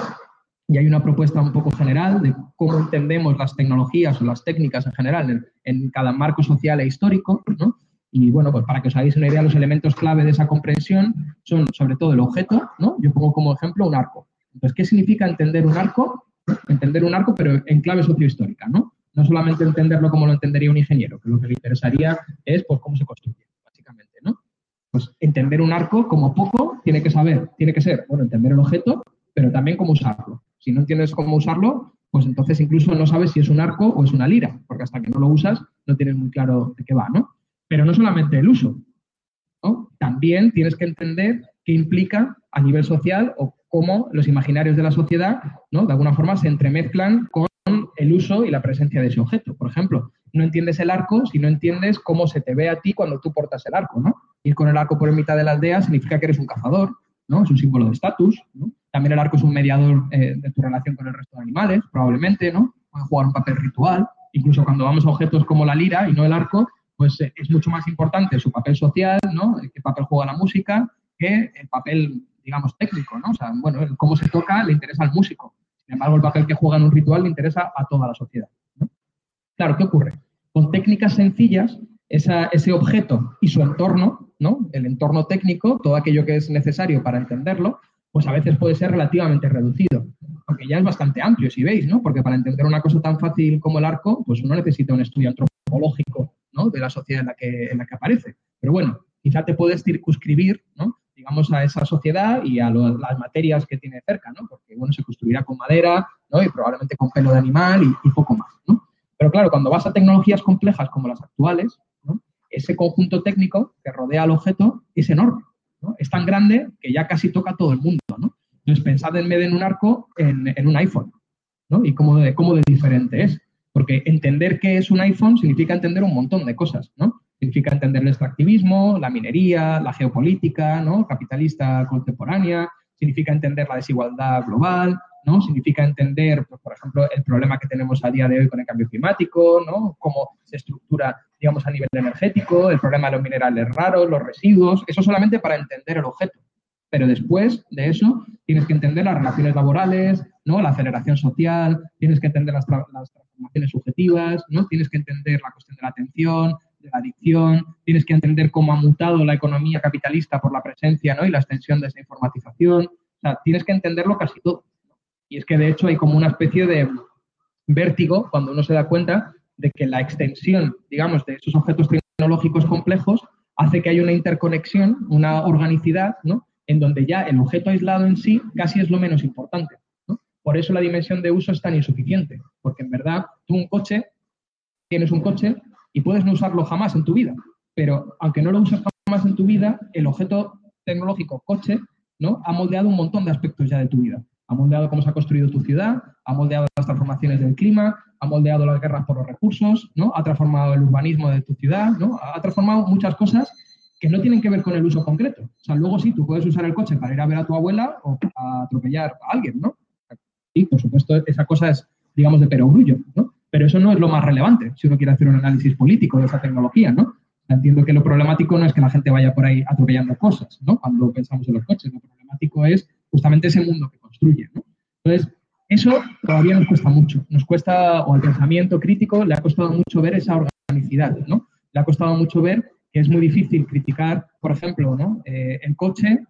B: y hay una propuesta un poco general de cómo entendemos las tecnologías o las técnicas en general en, cada marco social e histórico, ¿no? Y bueno, pues para que os hagáis una idea, los elementos clave de esa comprensión son sobre todo el objeto, ¿no? Yo pongo como ejemplo un arco. Entonces, ¿qué significa entender un arco? Entender un arco, pero en clave sociohistórica, ¿no? No solamente entenderlo como lo entendería un ingeniero, que lo que le interesaría es pues cómo se construye, básicamente, ¿no? Pues entender un arco como poco tiene que saber, tiene que ser, bueno, entender el objeto, pero también cómo usarlo. Si no entiendes cómo usarlo, pues entonces incluso no sabes si es un arco o es una lira, porque hasta que no lo usas no tienes muy claro de qué va, ¿no? Pero no solamente el uso. También tienes que entender qué implica a nivel social o cómo los imaginarios de la sociedad. De alguna forma se entremezclan con el uso y la presencia de ese objeto. Por ejemplo, no entiendes el arco si no entiendes cómo se te ve a ti cuando tú portas el arco, ¿no? Ir con el arco por en mitad de la aldea significa que eres un cazador, ¿no? Es un símbolo de estatus. También el arco es un mediador eh, de tu relación con el resto de animales, probablemente, ¿no? Puede jugar un papel ritual. Incluso cuando vamos a objetos como la lira y no el arco, pues eh, es mucho más importante su papel social, ¿no? Qué papel juega la música que el papel, digamos, técnico, ¿no? O sea, bueno, cómo se toca le interesa al músico. Sin embargo, el papel que juega en un ritual le interesa a toda la sociedad. Claro, ¿qué ocurre? Con técnicas sencillas, ese objeto y su entorno, ¿no? El entorno técnico, todo aquello que es necesario para entenderlo, pues a veces puede ser relativamente reducido, aunque ya es bastante amplio, si veis, ¿no? Porque para entender una cosa tan fácil como el arco, pues uno necesita un estudio antropológico, De la sociedad en la que, en la que aparece. Pero bueno, quizá te puedes circunscribir, ¿no? digamos, a esa sociedad y a las materias que tiene cerca, ¿no? Porque, bueno, se construirá con madera, ¿no? Y probablemente con pelo de animal y, poco más, ¿no? Pero claro, cuando vas a tecnologías complejas como las actuales, ese conjunto técnico que rodea al objeto es enorme, ¿no? Es tan grande que ya casi toca a todo el mundo, ¿no? Entonces, pensad en vez de en un arco, en, un iPhone, ¿no? Y cómo de, cómo de diferente es. Porque entender qué es un iPhone significa entender un montón de cosas, ¿no? Significa entender el extractivismo, la minería, la geopolítica, ¿no? Capitalista contemporánea, significa entender la desigualdad global, ¿no? Significa entender, pues, por ejemplo, el problema que tenemos a día de hoy con el cambio climático, ¿no? Cómo se estructura, digamos, a nivel energético, el problema de los minerales raros, los residuos, eso solamente para entender el objeto. Pero después de eso, tienes que entender las relaciones laborales, ¿no? La aceleración social, tienes que entender las, las transformaciones subjetivas, ¿no? Tienes que entender la cuestión de la atención, de la adicción, tienes que entender cómo ha mutado la economía capitalista por la presencia ¿no? y la extensión de esa informatización. O sea, tienes que entenderlo casi todo. Y es que de hecho hay como una especie de vértigo cuando uno se da cuenta de que la extensión, digamos, de esos objetos tecnológicos complejos hace que haya una interconexión, una organicidad, ¿no? En donde ya el objeto aislado en sí casi es lo menos importante. Por eso la dimensión de uso es tan insuficiente, porque en verdad tú un coche, tienes un coche y puedes no usarlo jamás en tu vida, pero aunque no lo uses jamás en tu vida, el objeto tecnológico coche ¿no? ha moldeado un montón de aspectos ya de tu vida. Ha moldeado cómo se ha construido tu ciudad, ha moldeado las transformaciones del clima, ha moldeado las guerras por los recursos, ¿no? ha transformado el urbanismo de tu ciudad, ¿no? ha transformado muchas cosas que no tienen que ver con el uso concreto. O sea, luego sí, tú puedes usar el coche para ir a ver a tu abuela o para atropellar a alguien, ¿no? Y, por supuesto, esa cosa es, digamos, de perogrullo, ¿no? Pero eso no es lo más relevante si uno quiere hacer un análisis político de esa tecnología, ¿no? Entiendo que lo problemático no es que la gente vaya por ahí atropellando cosas, ¿no? Cuando pensamos en los coches, lo problemático es justamente ese mundo que construye, ¿no? Entonces, eso todavía nos cuesta mucho. Nos cuesta, o al pensamiento crítico le ha costado mucho ver esa organicidad, ¿no? Le ha costado mucho ver que es muy difícil criticar, por ejemplo, ¿no? Eh, el coche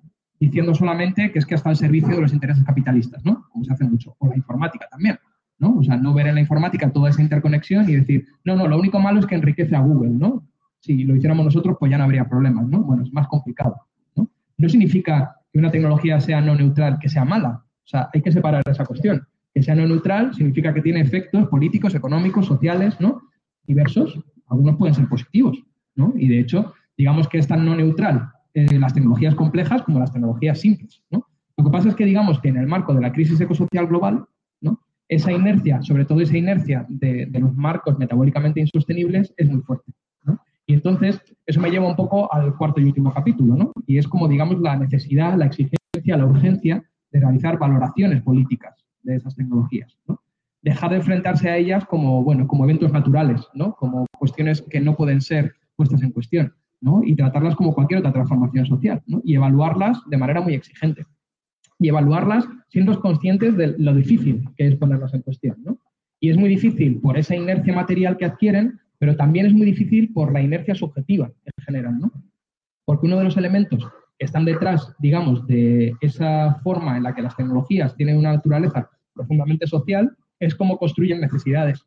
B: diciendo solamente que es que está al servicio de los intereses capitalistas, ¿no? Como se hace mucho, o la informática también. ¿no? O sea, no ver en la informática toda esa interconexión y decir, no, no, lo único malo es que enriquece a Google, ¿no? Si lo hiciéramos nosotros, pues ya no habría problemas, ¿no? Bueno, es más complicado, ¿no? No significa que una tecnología sea no neutral, que sea mala. O sea, hay que separar esa cuestión. Que sea no neutral significa que tiene efectos políticos, económicos, sociales, ¿no? Diversos. Algunos pueden ser positivos, ¿no? Y de hecho, digamos que es tan no neutral eh, las tecnologías complejas como las tecnologías simples, ¿no? Lo que pasa es que digamos que en el marco de la crisis ecosocial global, esa inercia, sobre todo esa inercia de, los marcos metabólicamente insostenibles, es muy fuerte. Y entonces, eso me lleva un poco al cuarto y último capítulo, ¿no? Y es como, digamos, la necesidad, la exigencia, la urgencia de realizar valoraciones políticas de esas tecnologías, ¿no? Dejar de enfrentarse a ellas como, bueno, como eventos naturales, ¿no? Como cuestiones que no pueden ser puestas en cuestión, Y tratarlas como cualquier otra transformación social. Y evaluarlas de manera muy exigente y evaluarlas siendo conscientes de lo difícil que es ponerlas en cuestión. Y es muy difícil por esa inercia material que adquieren, pero también es muy difícil por la inercia subjetiva que generan. ¿no? Porque uno de los elementos que están detrás, digamos, de esa forma en la que las tecnologías tienen una naturaleza profundamente social es cómo construyen necesidades.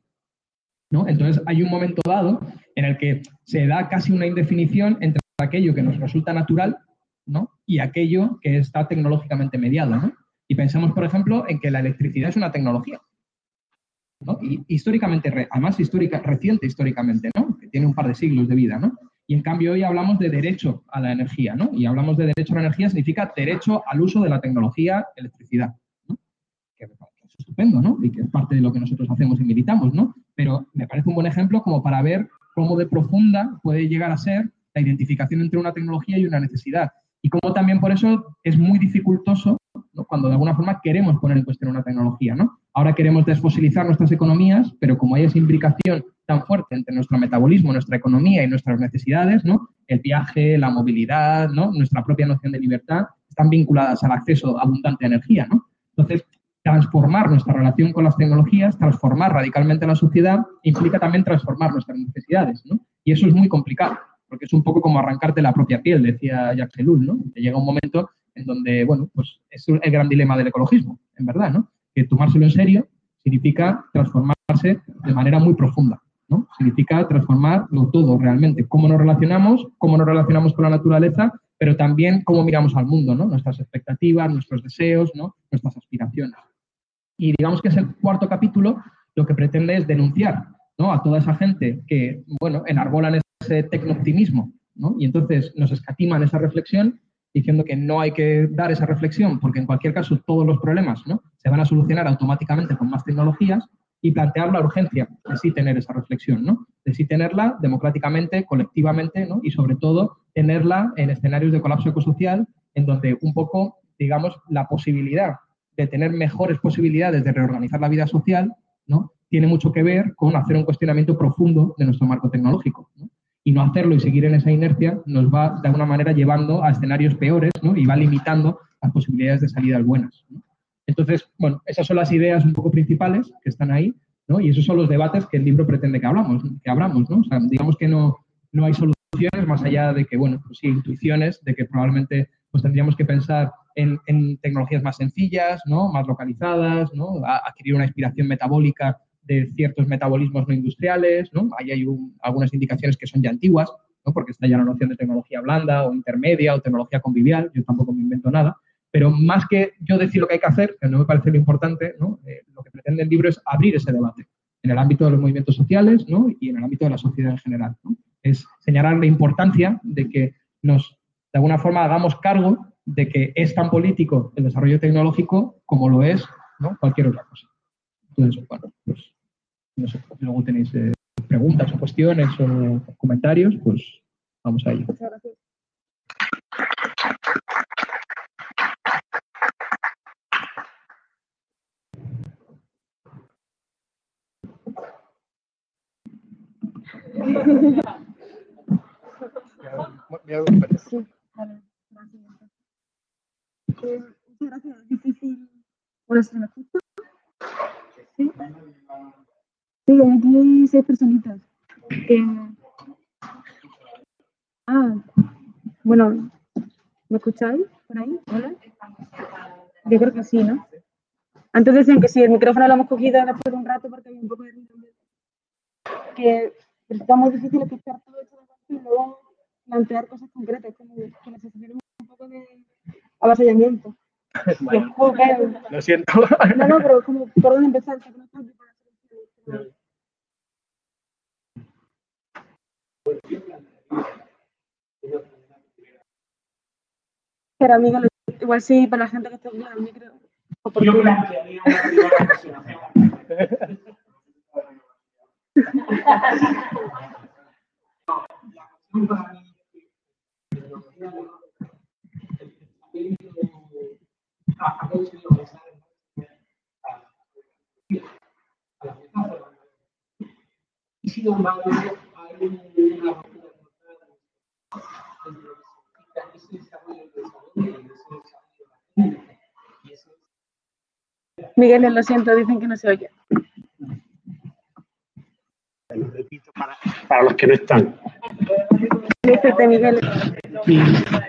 B: ¿No? Entonces hay un momento dado en el que se da casi una indefinición entre aquello que nos resulta natural ¿no? y aquello que está tecnológicamente mediado. ¿no? Y pensemos, por ejemplo, en que la electricidad es una tecnología. ¿no? Y históricamente, además histórica, reciente históricamente, ¿no? que tiene un par de siglos de vida. ¿no? Y en cambio hoy hablamos de derecho a la energía. ¿no? Y hablamos de derecho a la energía significa derecho al uso de la tecnología electricidad. Estupendo, ¿no? Y que es parte de lo que nosotros hacemos y militamos, ¿no? Pero me parece un buen ejemplo como para ver cómo de profunda puede llegar a ser la identificación entre una tecnología y una necesidad y como también por eso es muy dificultoso cuando de alguna forma queremos poner en cuestión una tecnología. ¿no? Ahora queremos desfosilizar nuestras economías, pero como hay esa imbricación tan fuerte entre nuestro metabolismo, nuestra economía y nuestras necesidades, ¿no? el viaje, la movilidad, ¿no? nuestra propia noción de libertad, están vinculadas al acceso abundante a energía. ¿no? Entonces, transformar nuestra relación con las tecnologías, transformar radicalmente la sociedad, implica también transformar nuestras necesidades. ¿no? Y eso es muy complicado porque es un poco como arrancarte la propia piel, decía Jacques Ellul, ¿no? Que llega un momento en donde, bueno, pues es el gran dilema del ecologismo, en verdad, ¿no? Que tomárselo en serio significa transformarse de manera muy profunda, ¿no? Significa transformarlo todo realmente, cómo nos relacionamos, cómo nos relacionamos con la naturaleza, pero también cómo miramos al mundo, ¿no? Nuestras expectativas, nuestros deseos, ¿no? Nuestras aspiraciones. Y digamos que es el cuarto capítulo, lo que pretende es denunciar ¿no? a toda esa gente que, bueno, enarbolan ese tecno-optimismo, ¿no? Y entonces nos escatiman esa reflexión diciendo que no hay que dar esa reflexión porque en cualquier caso todos los problemas ¿no? se van a solucionar automáticamente con más tecnologías y plantear la urgencia de sí tener esa reflexión, ¿no? de sí tenerla democráticamente, colectivamente ¿no? y sobre todo tenerla en escenarios de colapso ecosocial en donde un poco, digamos, la posibilidad de tener mejores posibilidades de reorganizar la vida social ¿no? tiene mucho que ver con hacer un cuestionamiento profundo de nuestro marco tecnológico. ¿no? y no hacerlo y seguir en esa inercia nos va de alguna manera llevando a escenarios peores ¿no? y va limitando las posibilidades de salida buenas. Entonces, bueno, esas son las ideas un poco principales que están ahí ¿no? y esos son los debates que el libro pretende que hablamos, que abramos. ¿no? Digamos que no, no hay soluciones más allá de que, bueno, pues sí, intuiciones de que probablemente pues tendríamos que pensar en, en tecnologías más sencillas, ¿no? más localizadas, ¿no? adquirir una inspiración metabólica de ciertos metabolismos no industriales, ¿no? Ahí hay algunas indicaciones que son ya antiguas, ¿no? Porque está ya la noción de tecnología blanda o intermedia o tecnología convivial, yo tampoco me invento nada, pero más que yo decir lo que hay que hacer, que no me parece lo importante, ¿no? Eh, lo que pretende el libro es abrir ese debate en el ámbito de los movimientos sociales ¿no? y en el ámbito de la sociedad en general. Es señalar la importancia de que nos, de alguna forma, hagamos cargo de que es tan político el desarrollo tecnológico como lo es ¿no? cualquier otra cosa. Entonces, bueno, pues no sé, si luego tenéis eh, preguntas o cuestiones o comentarios, pues vamos a ello. Muchas gracias.
A: Sí, vale, eh, muchas gracias. Es difícil. ¿Ahora se me escucha? Sí. Sí, aquí hay seis personitas. Ah, bueno, ¿me escucháis por ahí? ¿Hola? Yo creo que sí, ¿no? Antes decían que sí, el micrófono lo hemos cogido después de un rato porque hay un poco de ruido. Que está muy difícil escuchar todo esto y luego plantear cosas concretas, como que necesitamos un poco de avasallamiento.
C: Bueno, lo siento.
A: No, no, pero como por dónde empezar. Pero amigo, igual sí, para la gente que está viendo el micro. Yo plantearía una y sin embargo hay una Miguel, lo siento, dicen que no se oye.
D: Lo repito para, para los que no están.
A: Miguel.
D: Y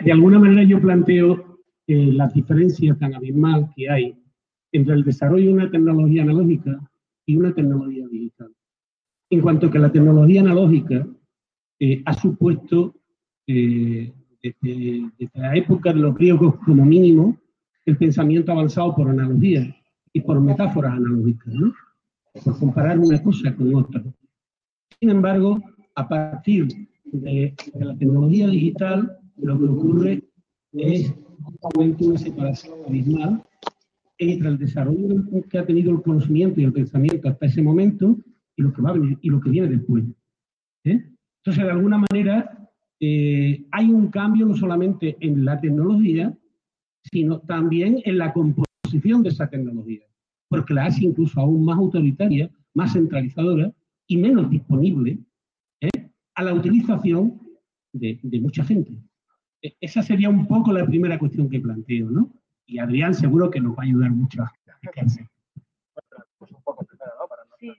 D: de alguna manera yo planteo eh, las diferencias tan abismal que hay entre el desarrollo de una tecnología analógica y una tecnología digital. En cuanto que la tecnología analógica eh, ha supuesto eh, desde, la época de los griegos como mínimo el pensamiento avanzado por analogía y por metáforas analógicas, ¿no? por comparar una cosa con otra. Sin embargo, a partir de, la tecnología digital, lo que ocurre es un una separación abismal entre el desarrollo que ha tenido el conocimiento y el pensamiento hasta ese momento y lo que, va a venir, y lo que viene después. ¿eh? Entonces, de alguna manera, eh, hay un cambio no solamente en la tecnología, sino también en la composición de esa tecnología, porque la hace incluso aún más autoritaria, más centralizadora y menos disponible ¿eh? a la utilización de, mucha gente. E, esa sería un poco la primera cuestión que planteo, ¿no? Y Adrián seguro que nos va a ayudar mucho a explicarse.
A: Sí.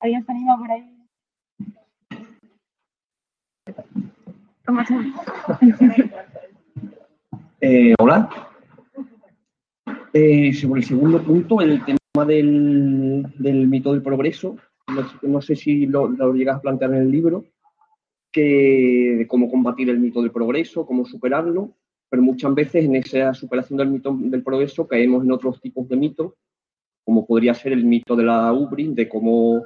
A: ¿Alguien está animado por ahí?
E: Eh, hola. Eh, sobre el segundo punto, el tema del, del mito del progreso, no, sé si lo, lo, llegas a plantear en el libro, que, de cómo combatir el mito del progreso, cómo superarlo, pero muchas veces en esa superación del mito del progreso caemos en otros tipos de mitos, como podría ser el mito de la ubris, de cómo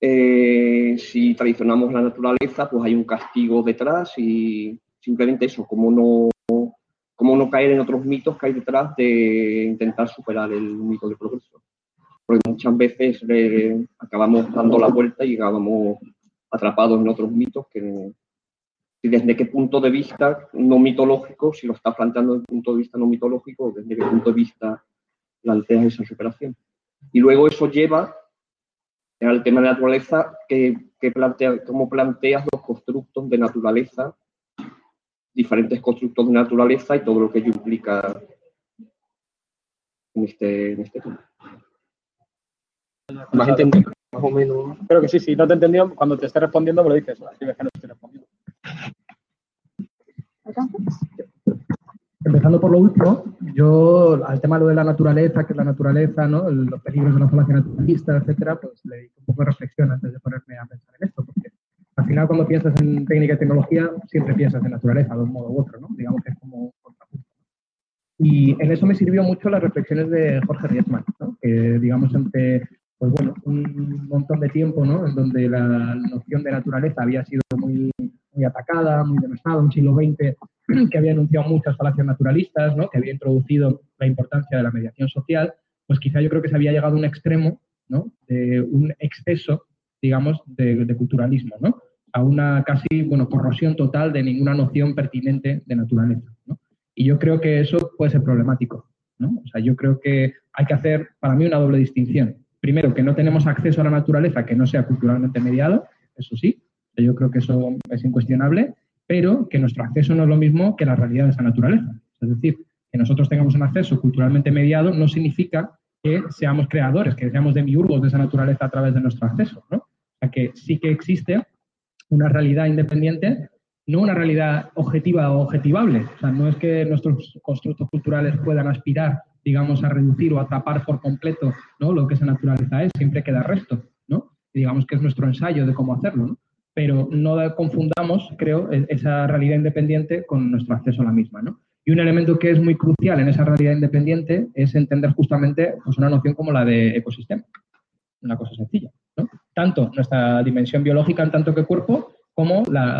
E: eh, si traicionamos la naturaleza, pues hay un castigo detrás y simplemente eso, como no, como no caer en otros mitos que hay detrás de intentar superar el mito del progreso. Porque muchas veces eh, acabamos dando la vuelta y acabamos atrapados en otros mitos que y desde qué punto de vista no mitológico, si lo está planteando desde el punto de vista no mitológico, desde qué punto de vista plantea esa superación. Y luego eso lleva al tema de naturaleza, que, plantea, cómo planteas los constructos de naturaleza, diferentes constructos de naturaleza y todo lo que ello implica en este, en este tema.
C: ¿Más o menos. Creo que sí, sí, no te he entendido. Cuando te esté respondiendo me lo dices, así ves que no estoy respondiendo.
B: Empezando por lo último, yo al tema de la naturaleza, que es la naturaleza, ¿no? los peligros de la falacia naturalista, etcétera, pues le di un poco de reflexión antes de ponerme a pensar en esto, porque al final cuando piensas en técnica y tecnología siempre piensas en naturaleza de un modo u otro, ¿no? Digamos que es como contrapunto. Y en eso me sirvió mucho las reflexiones de Jorge Riesman, ¿no? que digamos entre pues bueno, un montón de tiempo, ¿no? En donde la noción de naturaleza había sido muy, muy atacada, muy denostada, un siglo XX que había anunciado muchas falacias naturalistas, ¿no? que había introducido la importancia de la mediación social, pues quizá yo creo que se había llegado a un extremo ¿no? de un exceso, digamos, de, culturalismo, ¿no? a una casi bueno, corrosión total de ninguna noción pertinente de naturaleza. Y yo creo que eso puede ser problemático. ¿no? O sea, yo creo que hay que hacer, para mí, una doble distinción. Primero, que no tenemos acceso a la naturaleza que no sea culturalmente mediado, eso sí, yo creo que eso es incuestionable, pero que nuestro acceso no es lo mismo que la realidad de esa naturaleza. Es decir, que nosotros tengamos un acceso culturalmente mediado no significa que seamos creadores, que seamos demiurgos de esa naturaleza a través de nuestro acceso. ¿no? O sea, que sí que existe una realidad independiente, no una realidad objetiva o objetivable. O sea, no es que nuestros constructos culturales puedan aspirar, digamos, a reducir o a tapar por completo ¿no? lo que esa naturaleza es, siempre queda resto. ¿no? Y digamos que es nuestro ensayo de cómo hacerlo. ¿no? pero no confundamos, creo, e-, esa realidad independiente con nuestro acceso a la misma. ¿no? Y un elemento que es muy crucial en esa realidad independiente es entender justamente pues, una noción como la de ecosistema. Una cosa sencilla. ¿no? Tanto nuestra dimensión biológica en tanto que cuerpo, como la,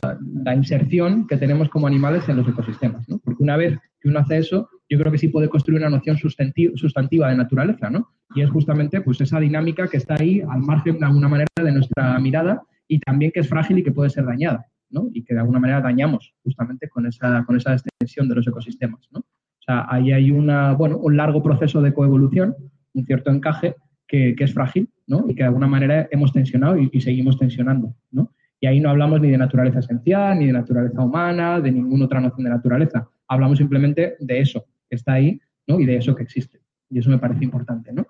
B: inserción que tenemos como animales en los ecosistemas. ¿no? Porque una vez que uno hace eso, yo creo que sí puede construir una noción sustantiva de naturaleza, ¿no? Y es justamente pues, esa dinámica que está ahí al margen de alguna manera de nuestra mirada y también que es frágil y que puede ser dañada, ¿no? Y que de alguna manera dañamos justamente con esa, con esa extensión de los ecosistemas, ¿no? O sea, ahí hay una, bueno, un largo proceso de coevolución, un cierto encaje que, que es frágil, ¿no? Y que de alguna manera hemos tensionado y, seguimos tensionando, ¿no? Y ahí no hablamos ni de naturaleza esencial, ni de naturaleza humana, de ninguna otra noción de naturaleza. Hablamos simplemente de eso que está ahí, ¿no? Y de eso que existe. Y eso me parece importante, ¿no?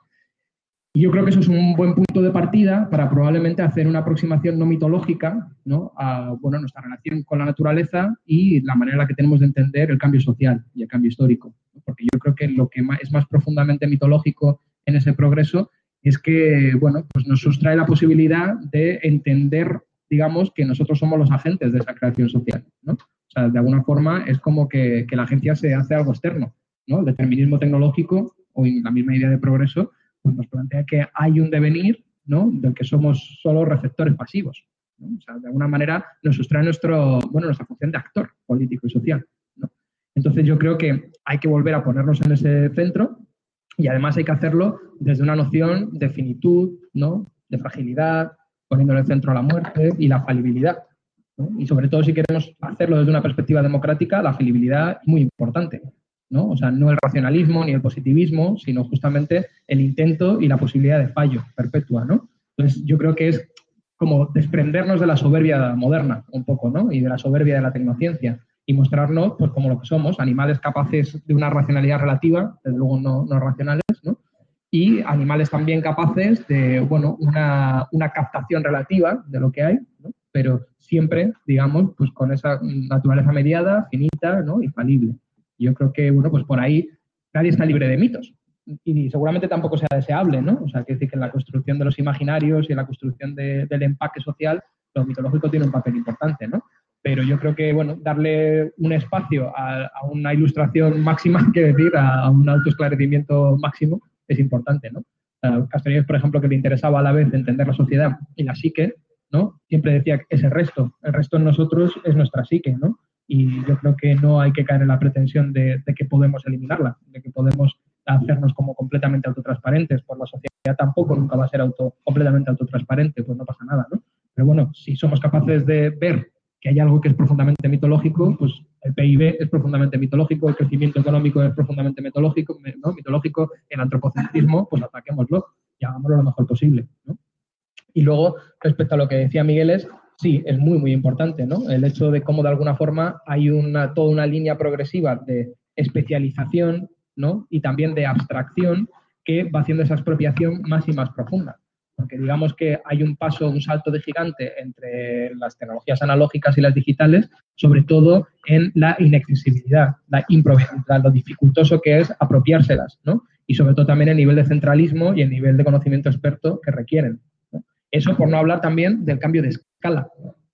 B: Y yo creo que eso es un buen punto de partida para probablemente hacer una aproximación no mitológica ¿no? a bueno, nuestra relación con la naturaleza y la manera en la que tenemos de entender el cambio social y el cambio histórico. Porque yo creo que lo que es más profundamente mitológico en ese progreso es que bueno, pues nos sustrae la posibilidad de entender, digamos, que nosotros somos los agentes de esa creación social. ¿no? O sea, de alguna forma es como que, que la agencia se hace algo externo. ¿no? El determinismo tecnológico o la misma idea de progreso pues nos plantea que hay un devenir ¿no? del que somos solo receptores pasivos. O sea, de alguna manera nos sustrae nuestro, bueno, nuestra función de actor político y social. Entonces yo creo que hay que volver a ponernos en ese centro y además hay que hacerlo desde una noción de finitud, ¿no? de fragilidad, poniendo en el centro la muerte y la falibilidad. Y sobre todo si queremos hacerlo desde una perspectiva democrática, la falibilidad es muy importante. ¿no? O sea, no el racionalismo ni el positivismo, sino justamente el intento y la posibilidad de fallo perpetua, ¿no? Entonces, yo creo que es como desprendernos de la soberbia moderna un poco, ¿no? Y de la soberbia de la tecnociencia y mostrarnos pues como lo que somos, animales capaces de una racionalidad relativa, desde luego no, no racionales, ¿no? Y animales también capaces de, bueno, una, una captación relativa de lo que hay, ¿no? pero siempre, digamos, pues con esa naturaleza mediada, finita, ¿no? Y falible. Yo creo que, bueno, pues por ahí nadie está libre de mitos. y seguramente tampoco sea deseable, ¿no? O sea, que decir que en la construcción de los imaginarios y en la construcción del empaque social, lo mitológico tiene un papel importante, ¿no? Pero yo creo que, bueno, darle un espacio a, una ilustración máxima, que decir, a, un autoesclarecimiento máximo, es importante, ¿no? Castellers, por ejemplo, que le interesaba a la vez entender la sociedad y la psique, ¿no? Siempre decía que es el resto, el resto en nosotros es nuestra psique, ¿no? Y yo creo que no hay que caer en la pretensión de, de que podemos eliminarla, de que podemos hacernos como completamente autotransparentes, por la sociedad tampoco nunca va a ser auto, completamente autotransparente, pues no pasa nada, ¿no? Pero bueno, si somos capaces de ver que hay algo que es profundamente mitológico, pues el PIB es profundamente mitológico, el crecimiento económico es profundamente mitológico, ¿no? mitológico el antropocentrismo, pues ataquémoslo y hagámoslo lo mejor posible. ¿no? Y luego, respecto a lo que decía Miguel, es, sí, es muy, muy importante, ¿no? El hecho de cómo de alguna forma hay una, toda una línea progresiva de especialización y también de abstracción que va haciendo esa expropiación más y más profunda. Porque digamos que hay un paso, un salto de gigante entre las tecnologías analógicas y las digitales, sobre todo en la inaccesibilidad, la improvisación, lo dificultoso que es apropiárselas, ¿no? Y sobre todo también el nivel de centralismo y el nivel de conocimiento experto que requieren. Eso por no hablar también del cambio de escala,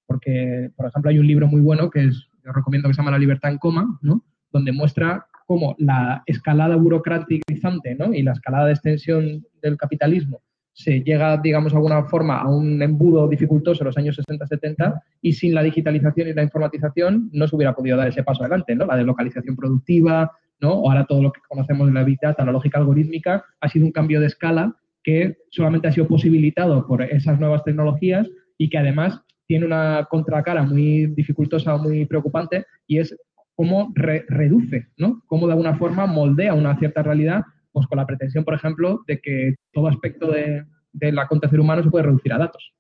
B: porque, por ejemplo, hay un libro muy bueno que es, yo recomiendo que se llama La libertad en coma, ¿no? donde muestra cómo la escalada burocratizante ¿no? y la escalada de extensión del capitalismo se llega, digamos, de alguna forma a un embudo dificultoso en los años 60-70 y sin la digitalización y la informatización no se hubiera podido dar ese paso adelante, ¿no? La deslocalización productiva, ¿no? O ahora todo lo que conocemos de la Big Data, la lógica algorítmica, ha sido un cambio de escala que solamente ha sido posibilitado por esas nuevas tecnologías y que además tiene una contracara muy dificultosa muy preocupante y es cómo reduce, ¿no? Cómo de alguna forma moldea una cierta realidad, pues con la pretensión, por ejemplo, de que todo aspecto de, del acontecer humano se puede reducir a datos.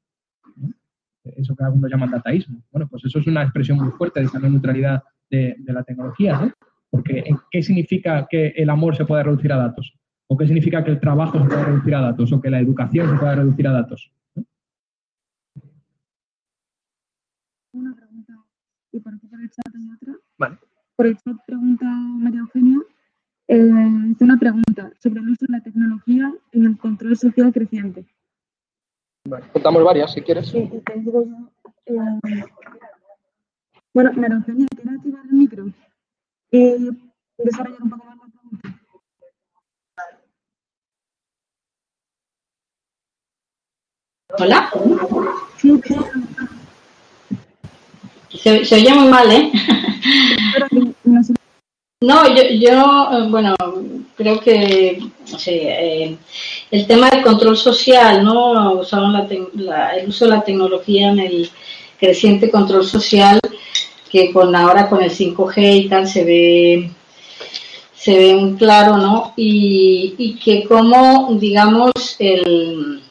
B: Eso que algunos llaman dataísmo. Bueno, pues eso es una expresión muy fuerte de esa neutralidad de, la tecnología, ¿no? Porque ¿qué significa que el amor se pueda reducir a datos? ¿O qué significa que el trabajo se pueda reducir a datos? ¿O que la educación se pueda reducir a datos?
A: Una pregunta, y por aquí por el chat hay otra.
B: Vale
A: por el chat pregunta María Eugenia, eh, es una pregunta sobre el uso de la tecnología en el control social creciente.
B: Vale, contamos varias si quieres.
A: Sí, te digo yo. Eh, bueno, María Eugenia, ¿quieres activar el micro? Y desarrollar un poco más la pregunta.
F: Hola.
A: Sí, sí.
F: Se, se oye muy mal, ¿eh? No, yo, yo, eh, bueno, creo que eh, el tema del control social, ¿no? el uso de la tecnología en el creciente control social, que con ahora con el 5G y tal se ve se ve muy claro, ¿no? Y, y que como, digamos, el,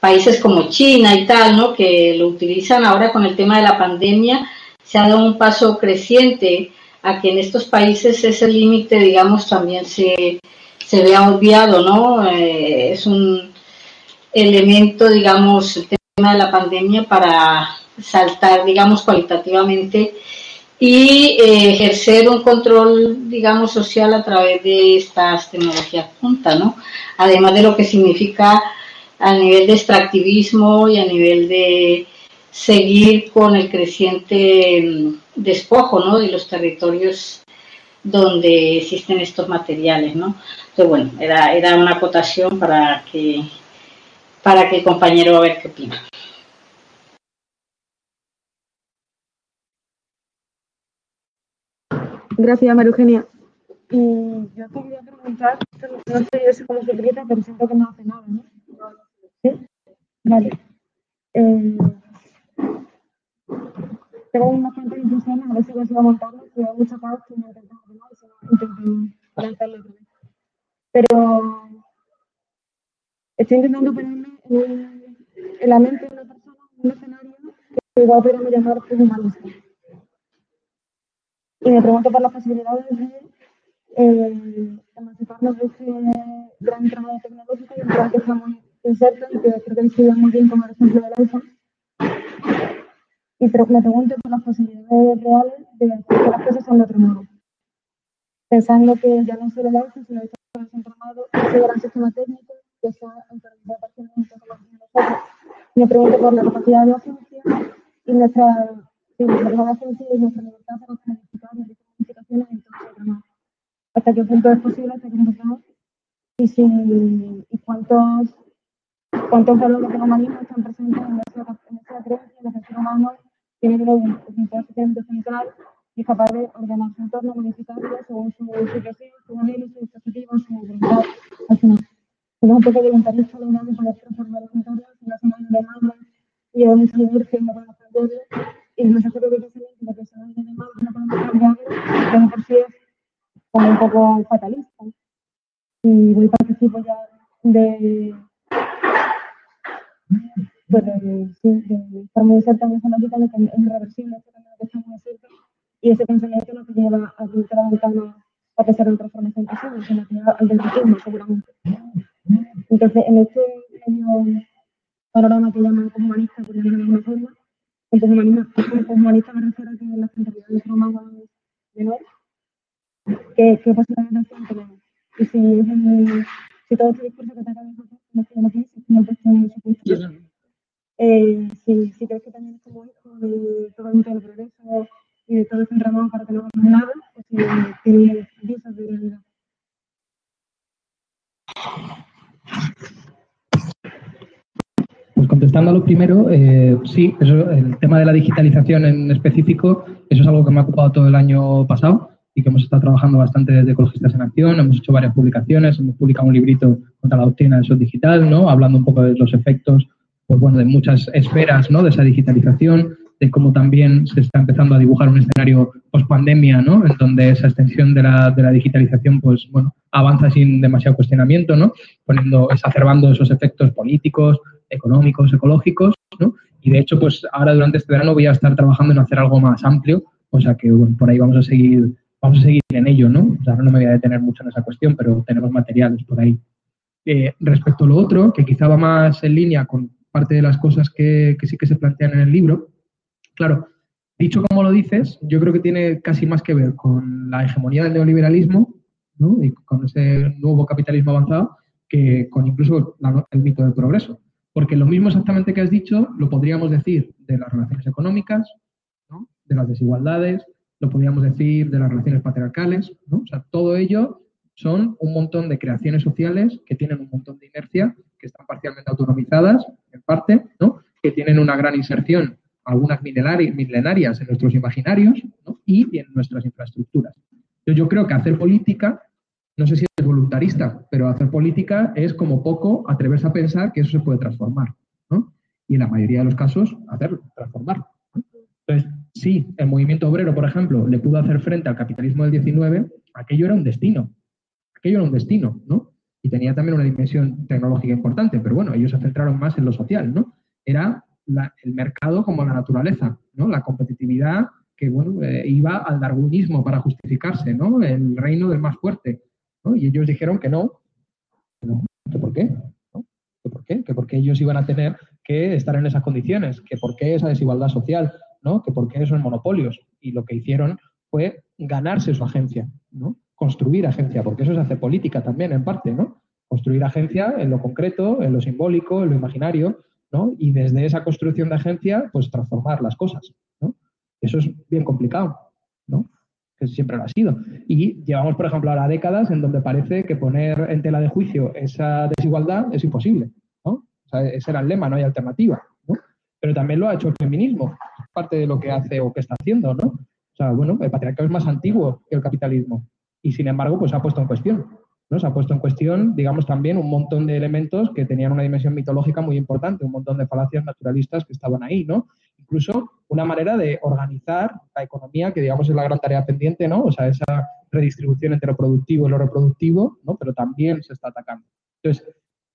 F: países como China y tal, ¿no? Que lo utilizan ahora con el tema de la pandemia, se ha dado un paso creciente a que en estos países ese límite, digamos, también se, se vea obviado, ¿no? Eh, es un elemento, digamos, el tema de la pandemia para saltar, digamos, cualitativamente y eh, ejercer un control, digamos, social a través de estas tecnologías punta, ¿no? Además de lo que significa a nivel de extractivismo y a nivel de seguir con el creciente mm, despojo ¿no? de los territorios donde existen estos materiales. ¿no? Entonces, bueno, era, era una acotación para que, para que el compañero a ver qué opina.
A: Gracias, María Eugenia. Y yo te quería preguntar, no sé cómo se utiliza, pero siento que no hace nada, ¿no? ¿Sí? Vale. Eh, tengo unas cuantas instrucciones, a ver si consigo montarlo. Si hay mucho caos, que ordenar y si no, intento lanzarlo otra vez. Pero estoy intentando ponerme en, la mente de una persona, en un escenario que igual podríamos llamar humanista. Y me pregunto por las posibilidades de eh, emanciparnos de este gran trabajo tecnológico y que estamos insertos y que creo que describen muy bien como el ejemplo del iPhone. Y me pregunto por las posibilidades reales de que las cosas otro modo. Pensando que ya no solo el iPhone, sino que en ese gran sistema técnico que está autorizado parcialmente como. Me pregunto por la capacidad de agencia y nuestra, nuestra agencia y nuestra libertad para planificar y modificaciones en todo entramado. Hasta qué punto es posible, hasta qué punto y, si, y cuántos, cuántos valores humanismo están presentes en esa, en creencia en la el ser humano tiene un sistema central y es capaz de ordenar su entorno, modificarlo según su situación, su modelo, su expectativa, su voluntad al final. Es un poco voluntarista la idea de poder transformar los entornos en una semana de demanda y de mucha inercia no podemos cambiarlo. Y se creo que precisamente la persona de demanda no podemos cambiarlo, pero por sí es como un poco fatalista. Y voy participo ya de pues de, sí, cerca de esa lógica de que es irreversible camino que estamos haciendo y ese pensamiento no te lleva a abrir la ventana a pesar de una transformación posible, sino que lleva al derrotismo seguramente. Entonces, en este medio panorama que llaman humanista, por llamarlo de alguna forma, el humanista me refiero a que las centralidades romanas menores, ¿qué, qué posibilidades de acción tenemos? Y si, es el, si todo este discurso que te acabo de hacer no tiene lo que dice, no puesto en supuesto. Eh, si, crees que también es como hijo de todo el mundo del progreso y de todo ese entramado para que no hagamos nada, o si tiene visos de realidad.
B: Pues contestando a lo primero, eh, sí, eso, el tema de la digitalización en específico, eso es algo que me ha ocupado todo el año pasado y que hemos estado trabajando bastante desde Ecologistas en Acción. Hemos hecho varias publicaciones, hemos publicado un librito contra la doctrina del sol digital, ¿no? hablando un poco de los efectos pues bueno, de muchas esferas ¿no? de esa digitalización, de cómo también se está empezando a dibujar un escenario post pandemia, ¿no? En donde esa extensión de la, de la digitalización, pues bueno, avanza sin demasiado cuestionamiento, ¿no? Poniendo, exacerbando esos efectos políticos, económicos, ecológicos, ¿no? Y de hecho, pues ahora durante este verano voy a estar trabajando en hacer algo más amplio, o sea que por ahí vamos a seguir, vamos a seguir en ello, ¿no? Sea, no me voy a detener mucho en esa cuestión, pero tenemos materiales por ahí. Eh, respecto a lo otro, que quizá va más en línea con parte de las cosas que, que sí que se plantean en el libro, Claro, dicho como lo dices, yo creo que tiene casi más que ver con la hegemonía del neoliberalismo ¿no? y con ese nuevo capitalismo avanzado que con incluso el mito del progreso. Porque lo mismo exactamente que has dicho lo podríamos decir de las relaciones económicas, ¿no? de las desigualdades, lo podríamos decir de las relaciones patriarcales. ¿no? O sea, todo ello son un montón de creaciones sociales que tienen un montón de inercia, que están parcialmente autonomizadas, parte, ¿no? que tienen una gran inserción algunas milenarias en nuestros imaginarios y en nuestras infraestructuras. yo creo que hacer política, no sé si es voluntarista, pero hacer política es como poco atreverse a pensar que eso se puede transformar. Y en la mayoría de los casos, hacerlo, transformarlo. Entonces, sí, el movimiento obrero, por ejemplo, le pudo hacer frente al capitalismo del 19, aquello era un destino. Aquello era un destino, ¿no? Y tenía también una dimensión tecnológica importante, pero bueno, ellos se centraron más en lo social, ¿no? Era el mercado como la naturaleza, ¿no? La competitividad que, bueno, eh, iba al darwinismo para justificarse, ¿no? El reino del más fuerte, Y ellos dijeron que no, que por qué, ¿Que por qué? Que porque ellos iban a tener que estar en esas condiciones, que por qué esa desigualdad social, ¿no? Que por qué esos monopolios. Y lo que hicieron fue ganarse su agencia, ¿no? Construir agencia, porque eso se hace política también en parte, ¿no? Construir agencia en lo concreto, en lo simbólico, en lo imaginario, y desde esa construcción de agencia, pues transformar las cosas, Eso es bien complicado, ¿no? Que siempre lo ha sido. Y llevamos, por ejemplo, ahora décadas en donde parece que poner en tela de juicio esa desigualdad es imposible, ¿no? ese era el lema, no hay alternativa, Pero también lo ha hecho el feminismo, parte de lo que hace o que está haciendo, ¿no? O sea, bueno, el patriarcado es más antiguo que el capitalismo y sin embargo, pues se ha puesto en cuestión. Se ha puesto en cuestión, digamos, también un montón de elementos que tenían una dimensión mitológica muy importante, un montón de falacias naturalistas que estaban ahí, ¿no? Incluso una manera de organizar la economía, que digamos es la gran tarea pendiente, ¿no? O sea, esa redistribución entre lo productivo y lo reproductivo, ¿no? Pero también se está atacando. Entonces,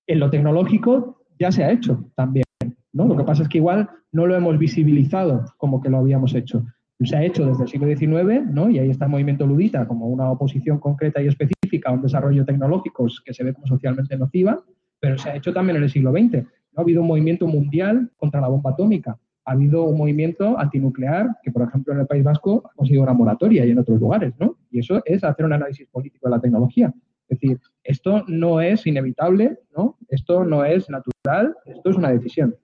B: en lo tecnológico ya se ha hecho también, ¿no? Lo que pasa es que igual no lo hemos visibilizado como que lo habíamos hecho se ha hecho desde el siglo XIX, ¿no? y ahí está el movimiento ludita como una oposición concreta y específica a un desarrollo tecnológico que se ve como socialmente nociva, pero se ha hecho también en el siglo XX. ¿no? Ha habido un movimiento mundial contra la bomba atómica, ha habido un movimiento antinuclear que, por ejemplo, en el País Vasco ha conseguido una moratoria y en otros lugares, ¿no? Y eso es hacer un análisis político de la tecnología. Es decir, esto no es inevitable, ¿no? Esto no es natural, esto es una decisión.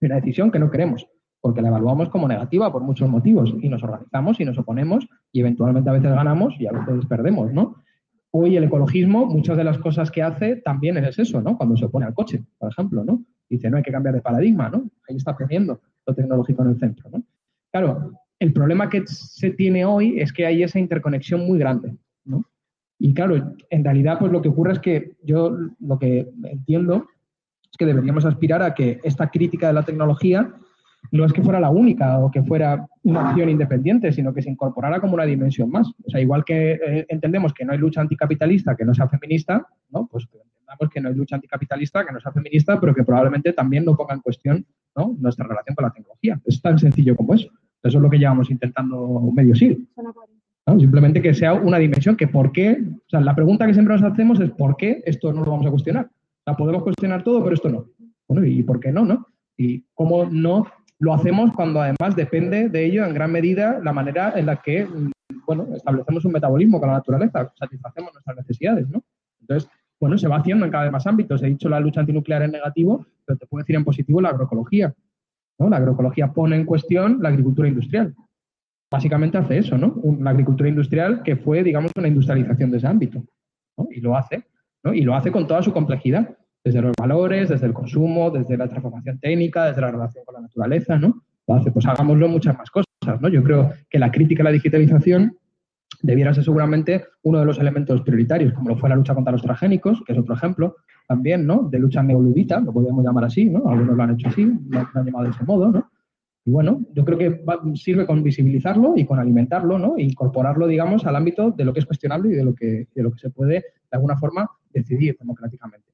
B: Una decisión que no queremos, porque la evaluamos como negativa por muchos motivos y nos organizamos y nos oponemos y eventualmente a veces ganamos y a veces perdemos, ¿no? Hoy el ecologismo, muchas de las cosas que hace también es eso, ¿no? Cuando se opone al coche, por ejemplo, ¿no? Dice, no hay que cambiar de paradigma, ¿no? Ahí está poniendo lo tecnológico en el centro, ¿no? Claro, el problema que se tiene hoy es que hay esa interconexión muy grande, ¿no? Y claro, en realidad, pues lo que ocurre es que yo lo que entiendo es que deberíamos aspirar a que esta crítica de la tecnología no es que fuera la única o que fuera una acción independiente, sino que se incorporara como una dimensión más. O sea, igual que eh, entendemos que no hay lucha anticapitalista que no sea feminista, ¿no? Pues entendamos que no hay lucha anticapitalista que no sea feminista, pero que probablemente también no ponga en cuestión nuestra relación con la tecnología. Es tan sencillo como eso. Eso es lo que llevamos intentando medio siglo. Simplemente que sea una dimensión que por qué, o sea, la pregunta que siempre nos hacemos es por qué esto no lo vamos a cuestionar. O sea, podemos cuestionar todo, pero esto no. Bueno, ¿y por qué no, no? Y cómo no lo hacemos cuando además depende de ello en gran medida la manera en la que, bueno, establecemos un metabolismo con la naturaleza, satisfacemos nuestras necesidades, ¿no? Entonces, bueno, se va haciendo en cada vez más ámbitos. He dicho la lucha antinuclear en negativo, pero te puedo decir en positivo la agroecología. ¿no? La agroecología pone en cuestión la agricultura industrial básicamente hace eso, ¿no? La agricultura industrial que fue, digamos, una industrialización de ese ámbito, ¿no? Y lo hace, ¿no? Y lo hace con toda su complejidad, desde los valores, desde el consumo, desde la transformación técnica, desde la relación con la naturaleza, ¿no? Hace, pues hagámoslo muchas más cosas, ¿no? Yo creo que la crítica a la digitalización debiera ser seguramente uno de los elementos prioritarios, como lo fue la lucha contra los transgénicos, que es otro ejemplo también, ¿no? De lucha neoludita, lo podríamos llamar así, ¿no? Algunos lo han hecho así, lo han llamado de ese modo, ¿no? Y bueno, yo creo que sirve con visibilizarlo y con alimentarlo, ¿no? E incorporarlo, digamos, al ámbito de lo que es cuestionable y de lo que, de lo que se puede, de alguna forma, decidir democráticamente.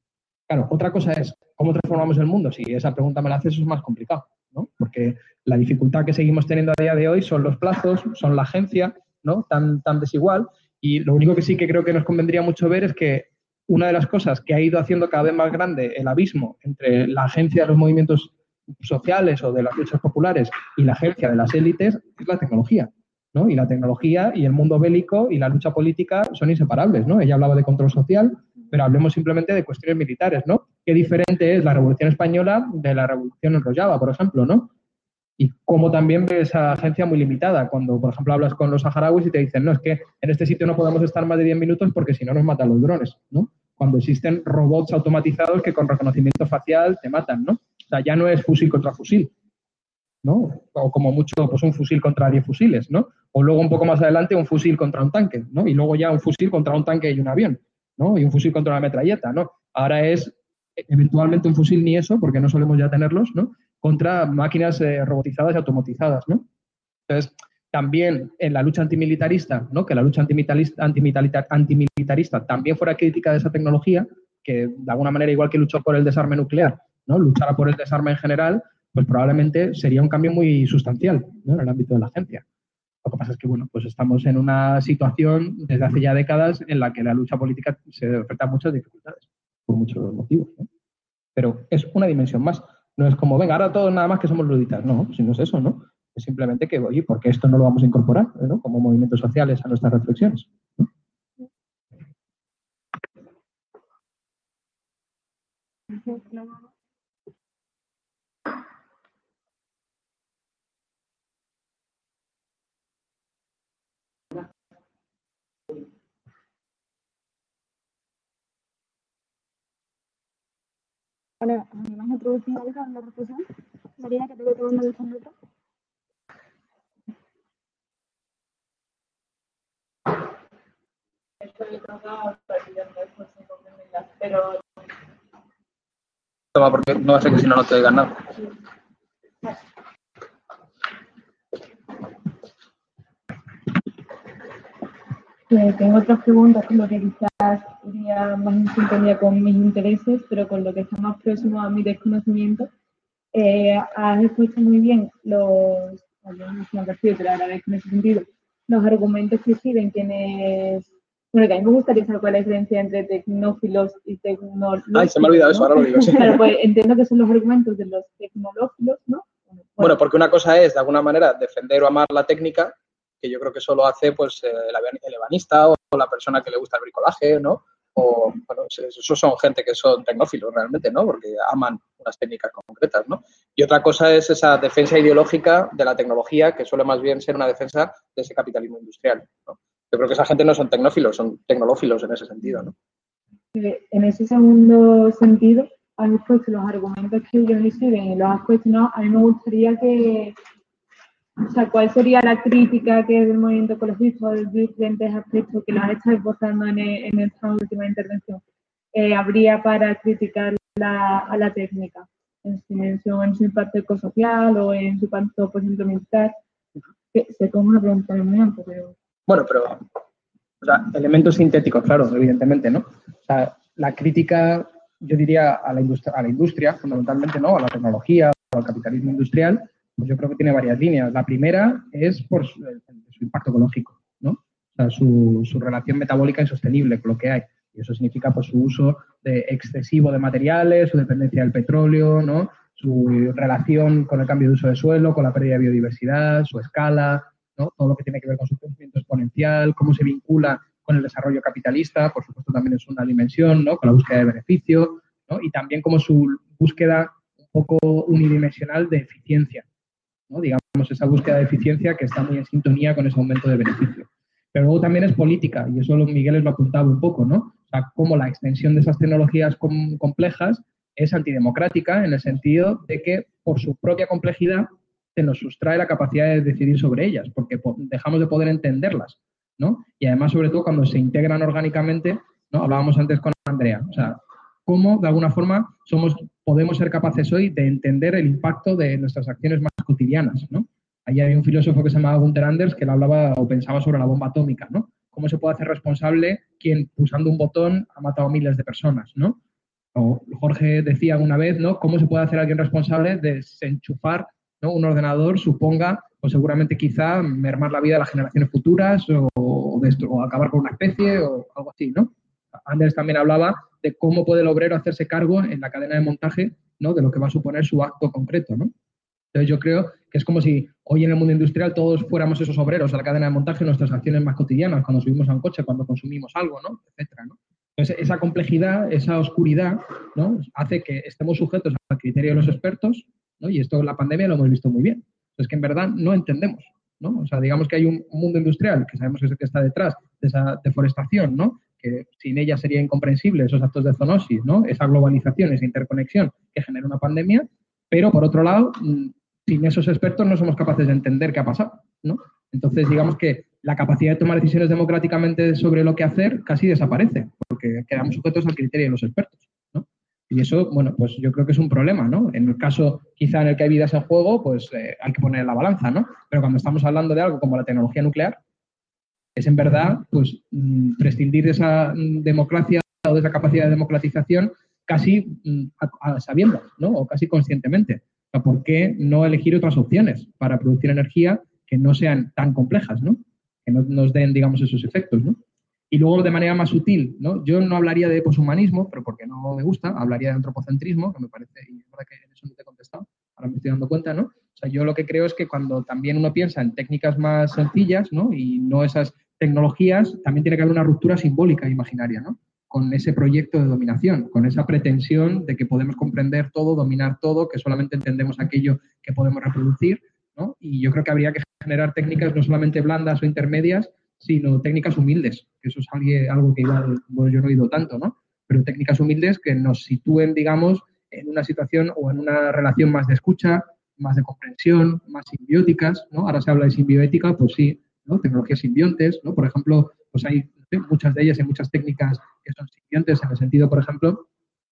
B: Claro, otra cosa es cómo transformamos el mundo. Si esa pregunta me la haces, es más complicado, ¿no? Porque la dificultad que seguimos teniendo a día de hoy son los plazos, son la agencia, ¿no? Tan, tan desigual. Y lo único que sí que creo que nos convendría mucho ver es que una de las cosas que ha ido haciendo cada vez más grande el abismo entre la agencia de los movimientos sociales o de las luchas populares y la agencia de las élites es la tecnología. ¿no? Y la tecnología y el mundo bélico y la lucha política son inseparables. ¿no? Ella hablaba de control social, pero hablemos simplemente de cuestiones militares. ¿no? Qué diferente es la Revolución Española de la Revolución en Rojava, por ejemplo. ¿no? Y cómo también ve esa agencia muy limitada. Cuando, por ejemplo, hablas con los saharauis y te dicen, no, es que en este sitio no podemos estar más de 10 minutos porque si no nos matan los drones. ¿no? Cuando existen robots automatizados que con reconocimiento facial te matan. ¿no? O sea, ya no es fusil contra fusil, ¿no? O como mucho, pues un fusil contra 10 fusiles, ¿no? O luego un poco más adelante un fusil contra un tanque, ¿no? Y luego ya un fusil contra un tanque y un avión, ¿no? Y un fusil contra una metralleta, ¿no? Ahora es eventualmente un fusil ni eso, porque no solemos ya tenerlos, ¿no? Contra máquinas eh, robotizadas y automatizadas, ¿no? Entonces, también en la lucha antimilitarista, ¿no? que la lucha antimilitarista, antimilitarista también fuera crítica de esa tecnología, que de alguna manera, igual que luchó por el desarme nuclear, ¿no? luchara por el desarme en general, pues probablemente sería un cambio muy sustancial en el ámbito de la agencia. Lo que pasa es que, bueno, pues estamos en una situación desde hace ya décadas en la que la lucha política se enfrenta a muchas dificultades, por muchos motivos. Pero es una dimensión más. No es como, venga, ahora todos nada más que somos luditas. No, si no es eso, ¿no? Es simplemente que, oye, ¿por qué esto no lo vamos a incorporar como movimientos sociales a nuestras reflexiones?
A: Bueno, ¿me introducir algo en la reflexión? María, que te voy tomando muchas notas.
C: Pero... Toma, porque no va a ser que si no, no te digan nada.
A: Tengo otras preguntas con lo que quizás iría más en sintonía con mis intereses, pero con lo que está más próximo a mi desconocimiento. Eh, has expuesto muy bien los, agradezco en ese sentido, los argumentos que sirven quienes... Bueno, que a mí me gustaría saber cuál es la diferencia entre tecnófilos y tecnológicos.
C: Ay, se me ha olvidado eso, ahora lo digo.
A: claro, pues entiendo que son los argumentos de los tecnológicos, ¿no?
C: Bueno, porque una cosa es, de alguna manera, defender o amar la técnica que yo creo que eso lo hace pues el, ebanista o la persona que le gusta el bricolaje, ¿no?
B: o, bueno, esos son gente que son tecnófilos realmente, ¿no? Porque aman unas técnicas concretas, ¿no? Y otra cosa es esa defensa ideológica de la tecnología, que suele más bien ser una defensa de ese capitalismo industrial, ¿no? Yo creo que esa gente no son tecnófilos, son tecnolófilos en ese sentido, ¿no?
G: En ese segundo sentido, has puesto los argumentos que yo hice y los has cuestionado. A mí me gustaría que, o sea, ¿cuál sería la crítica que del movimiento ecologista de diferentes aspectos que lo has estado esbozando en, en esta última intervención eh, habría para criticar la, a la técnica? En su dimensión, en su impacto ecosocial o en su impacto, por ejemplo, militar. Que, sé cómo una pregunta muy pero...
B: Bueno, pero o sea, elementos sintéticos, claro, evidentemente, ¿no? O sea, la crítica, yo diría, a la industria, a la industria fundamentalmente, ¿no? A la tecnología, al capitalismo industrial, pues yo creo que tiene varias líneas. La primera es por su, impacto ecológico, ¿no? O sea, su, su, relación metabólica insostenible con lo que hay. Y eso significa pues, su uso de excesivo de materiales, su dependencia del petróleo, ¿no? su relación con el cambio de uso de suelo, con la pérdida de biodiversidad, su escala, ¿no? todo lo que tiene que ver con su crecimiento exponencial, cómo se vincula con el desarrollo capitalista, por supuesto también es una dimensión, ¿no? con la búsqueda de beneficio, ¿no? y también como su búsqueda un poco unidimensional de eficiencia, ¿no? digamos, esa búsqueda de eficiencia que está muy en sintonía con ese aumento de beneficio. Pero luego también es política, y eso Miguel lo apuntaba un poco, ¿no? O sea, cómo la extensión de esas tecnologías complejas es antidemocrática en el sentido de que por su propia complejidad se nos sustrae la capacidad de decidir sobre ellas, porque dejamos de poder entenderlas, ¿no? Y además, sobre todo, cuando se integran orgánicamente, ¿no? Hablábamos antes con Andrea, o sea, cómo de alguna forma somos, podemos ser capaces hoy de entender el impacto de nuestras acciones más cotidianas, ¿no? Ahí hay un filósofo que se llamaba Gunther Anders que le hablaba o pensaba sobre la bomba atómica, ¿no? Cómo se puede hacer responsable quien pulsando un botón ha matado a miles de personas, ¿no? O Jorge decía una vez, ¿no? ¿Cómo se puede hacer alguien responsable de desenchufar ¿no? un ordenador suponga, o seguramente quizá, mermar la vida de las generaciones futuras o, o acabar con una especie o algo así, ¿no? Anders también hablaba de cómo puede el obrero hacerse cargo en la cadena de montaje, ¿no? De lo que va a suponer su acto concreto, ¿no? Entonces yo creo que es como si hoy en el mundo industrial todos fuéramos esos obreros a la cadena de montaje, nuestras acciones más cotidianas, cuando subimos a un coche, cuando consumimos algo, ¿no? Etcétera, ¿no? Entonces esa complejidad, esa oscuridad, ¿no? Hace que estemos sujetos al criterio de los expertos, ¿no? Y esto en la pandemia lo hemos visto muy bien. Es que en verdad no entendemos, ¿no? O sea, digamos que hay un mundo industrial que sabemos que es el que está detrás de esa deforestación, ¿no? Que sin ella sería incomprensible esos actos de zoonosis, ¿no? Esa globalización, esa interconexión que genera una pandemia, pero por otro lado, mm, sin esos expertos no somos capaces de entender qué ha pasado, ¿no? Entonces, digamos que la capacidad de tomar decisiones democráticamente sobre lo que hacer casi desaparece, porque quedamos sujetos al criterio de los expertos. Y eso, bueno, pues yo creo que es un problema, ¿no? En el caso quizá en el que hay vidas en juego, pues eh, hay que poner la balanza, ¿no? Pero cuando estamos hablando de algo como la tecnología nuclear, es en verdad, pues, mm, prescindir de esa mm, democracia o de esa capacidad de democratización casi mm, a, sabiendo, ¿no? O casi conscientemente. O ¿por qué no elegir otras opciones para producir energía que no sean tan complejas, ¿no? Que no nos den, digamos, esos efectos, ¿no? Y luego de manera más sutil, ¿no? Yo no hablaría de poshumanismo, pero porque no me gusta, hablaría de antropocentrismo, que me parece, y es verdad que en eso no te he contestado, ahora me estoy dando cuenta, ¿no? O sea, yo lo que creo es que cuando también uno piensa en técnicas más sencillas, ¿no? Y no esas tecnologías, también tiene que haber una ruptura simbólica imaginaria, ¿no? Con ese proyecto de dominación, con esa pretensión de que podemos comprender todo, dominar todo, que solamente entendemos aquello que podemos reproducir, ¿no? Y yo creo que habría que generar técnicas no solamente blandas o intermedias, sino técnicas humildes, eso es algo que igual yo no he oído tanto, ¿no? Pero técnicas humildes que nos sitúen, digamos, en una situación o en una relación más de escucha, más de comprensión, más simbióticas, ¿no? Ahora se habla de simbiótica, pues sí, ¿no? Tecnologías simbiontes. Por ejemplo, pues hay muchas de ellas, hay muchas técnicas que son simbiontes en el sentido, por ejemplo,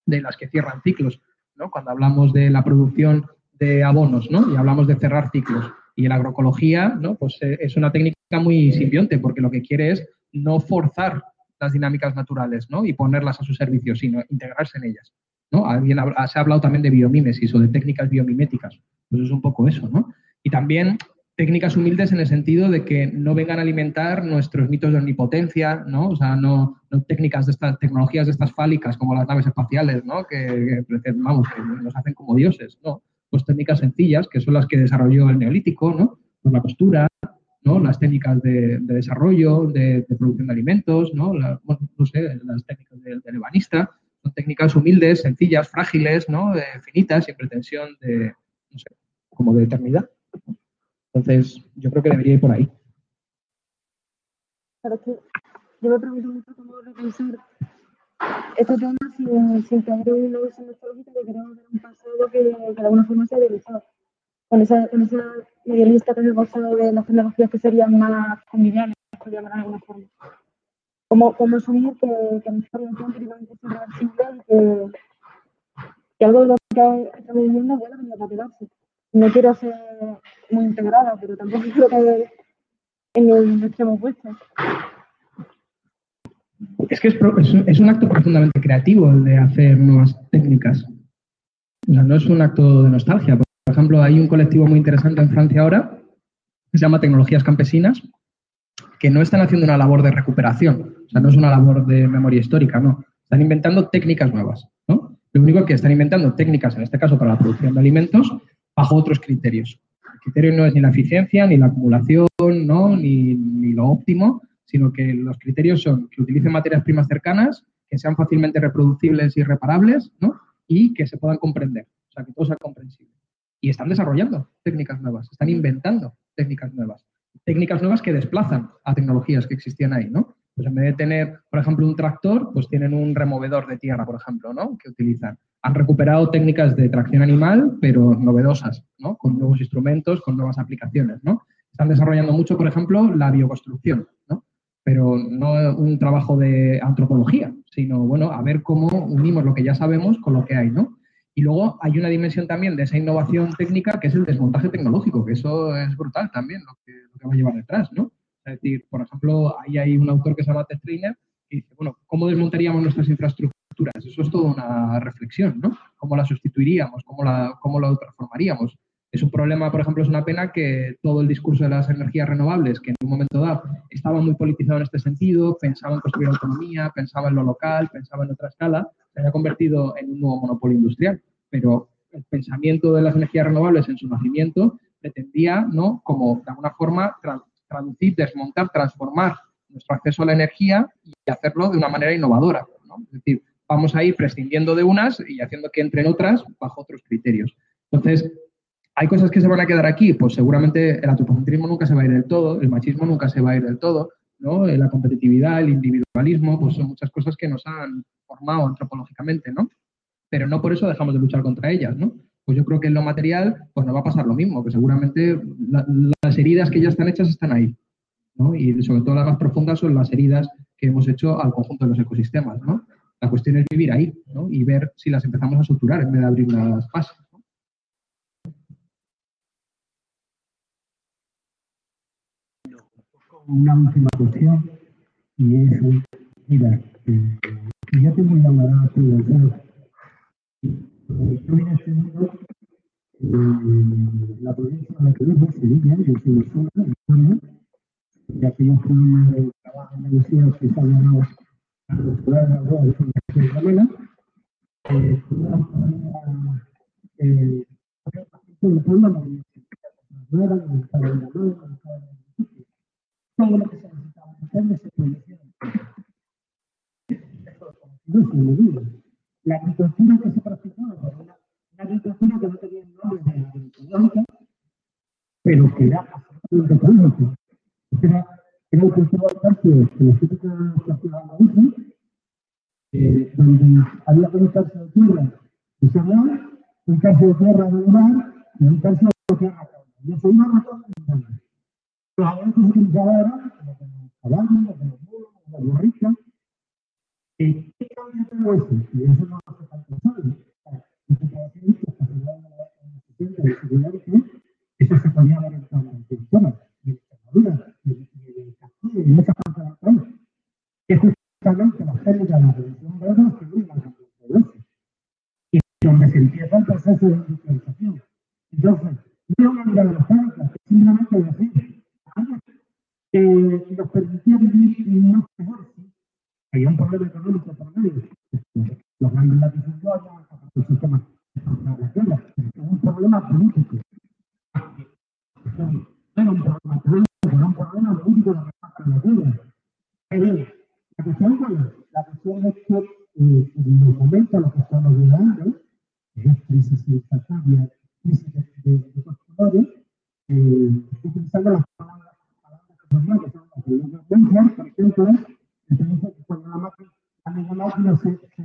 B: de las que cierran ciclos, ¿no? Cuando hablamos de la producción de abonos, ¿no? Y hablamos de cerrar ciclos. Y la agroecología. Pues eh, es una técnica muy simbionte, porque lo que quiere es no forzar las dinámicas naturales. Y ponerlas a su servicio, sino integrarse en ellas. Alguien se ha hablado también de biomímesis o de técnicas biomiméticas. Pues es un poco eso, ¿no? Y también técnicas humildes en el sentido de que no vengan a alimentar nuestros mitos de omnipotencia, ¿no? O sea, no, técnicas de estas, tecnologías de estas fálicas como las naves espaciales, ¿no? Que, vamos, nos hacen como dioses, ¿no? Pues técnicas sencillas, que son las que desarrolló el neolítico, ¿no? Pues la postura, ¿no? Las técnicas de, desarrollo, de, producción de alimentos, ¿no? no sé, las técnicas del de ebanista, son técnicas humildes, sencillas, frágiles, ¿no? finitas, sin pretensión de, no sé, como de eternidad. Entonces, yo creo que debería ir por ahí.
A: Claro que yo me pregunto mucho cómo repensar este tema sin, sin tener una visión que queremos ver un pasado que, de alguna forma se ha realizado. Con esa, con esa medialista que hemos pasado de las tecnologías que serían más conviviales, por llamar de alguna forma. ¿Cómo, cómo asumir que, que la historia técnicamente es irreversible y que, que algo de lo que estamos viviendo a venir a quedarse? No quiero ser muy integrada, pero tampoco quiero caer en el extremo opuesto.
B: Es que es, es, un acto profundamente creativo el de hacer nuevas técnicas. O no es un acto de nostalgia. Por ejemplo, hay un colectivo muy interesante en Francia ahora que se llama Tecnologías Campesinas, que no están haciendo una labor de recuperación, o sea, no es una labor de memoria histórica, no. Están inventando técnicas nuevas, ¿no? Lo único que están inventando técnicas, en este caso para la producción de alimentos, bajo otros criterios. El criterio no es ni la eficiencia, ni la acumulación, ¿no? ni, ni lo óptimo, sino que los criterios son que utilicen materias primas cercanas, que sean fácilmente reproducibles y reparables, ¿no? y que se puedan comprender, o sea, que todo sea comprensible. Y están desarrollando técnicas nuevas, están inventando técnicas nuevas, técnicas nuevas que desplazan a tecnologías que existían ahí, ¿no? Pues en vez de tener, por ejemplo, un tractor, pues tienen un removedor de tierra, por ejemplo, ¿no? Que utilizan. Han recuperado técnicas de tracción animal, pero novedosas, ¿no? Con nuevos instrumentos, con nuevas aplicaciones, ¿no? Están desarrollando mucho, por ejemplo, la bioconstrucción, ¿no? Pero no un trabajo de antropología, sino, bueno, a ver cómo unimos lo que ya sabemos con lo que hay, ¿no? Y luego hay una dimensión también de esa innovación técnica que es el desmontaje tecnológico, que eso es brutal también lo que, lo que va a llevar detrás, ¿no? Es decir, por ejemplo, ahí hay un autor que se llama Ted Trainer que dice, bueno, ¿cómo desmontaríamos nuestras infraestructuras? Eso es toda una reflexión, ¿no? ¿Cómo la sustituiríamos? ¿Cómo la, cómo la transformaríamos? Es un problema, por ejemplo, es una pena que todo el discurso de las energías renovables, que en un momento dado estaba muy politizado en este sentido, pensaba en construir autonomía, pensaba en lo local, pensaba en otra escala, se haya convertido en un nuevo monopolio industrial. Pero el pensamiento de las energías renovables en su nacimiento pretendía, ¿no? Como de alguna forma traducir, desmontar, transformar nuestro acceso a la energía y hacerlo de una manera innovadora. Es decir, vamos a ir prescindiendo de unas y haciendo que entren otras bajo otros criterios. Entonces, ¿hay cosas que se van a quedar aquí? Pues seguramente el antropocentrismo nunca se va a ir del todo, el machismo nunca se va a ir del todo, ¿no? La competitividad, el individualismo, pues son muchas cosas que nos han formado antropológicamente, ¿no? Pero no por eso dejamos de luchar contra ellas, ¿no? Pues yo creo que en lo material pues nos va a pasar lo mismo, que seguramente las heridas que ya están hechas están ahí. ¿no? Y sobre todo las más profundas son las heridas que hemos hecho al conjunto de los ecosistemas. ¿no? La cuestión es vivir ahí ¿no? y ver si las empezamos a suturar en vez de abrir las pases.
H: Una última cuestión y es, mira, eh, ya tengo llamada a a mundo eh, la provincia de la vivo, Sevilla, yo soy de zona, de España, ya que yo fui trabajo en museo que ha llamado la de la todo lo que se necesitaba. Eso es la agricultura que se practicaba era una, agricultura que no tenía el nombre de agroecológica, pero que era absolutamente ecológica. Era, era un cultivo que eh, donde había un de tierra de cereal, un calcio de tierra de lugar y un calcio de tierra de Y se iba rotando en el Los abonos que se utilizaban eran los de los caballos, los de los mulos, los de los borrichos, ¿Qué cambia todo eso? Y eso no hace falta saber. Y que para hacer esto, hasta que no en 70 y 70 eso se podía ver en todas las instituciones, y en Extremadura, y en Castilla, y en muchas partes del país. Que justamente las técnicas de la. Y donde se el industrialización. Entonces, no es una mirada lógica, es simplemente decir, que nos permitía vivir más mejor, hay un problema económico por medio. Los grandes latifundios el sistema de tierra. Es un problema político. No era un problema económico, era un problema
D: tipo de respuesta de duda. Pero la cuestión, bueno, la cuestión es que eh, en los momentos los que estamos llegando, es crisis inflacionaria, crisis de, de, de colores, eh, utilizando las palabras, palabras que son que son las de los por ejemplo, entonces cuando la máquina, la máquina se, se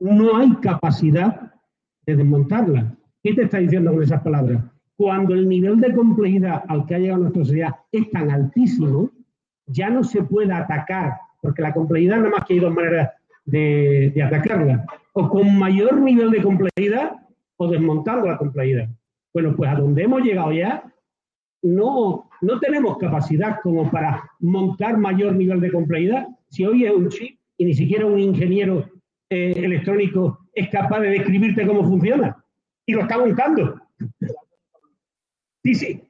D: no hay de desmontarla. ¿Qué te está diciendo con esas palabras? Cuando el nivel de complejidad al que ha llegado nuestra sociedad es tan altísimo, ya no se puede atacar, porque la complejidad nada más que hay dos maneras de, de atacarla, o con mayor nivel de complejidad o desmontando la complejidad. Bueno, pues a donde hemos llegado ya, no, no tenemos capacidad como para montar mayor nivel de complejidad. Si hoy es un chip y ni siquiera un ingeniero eh, electrónico es capaz de describirte cómo funciona. Y lo está montando. Sí, sí.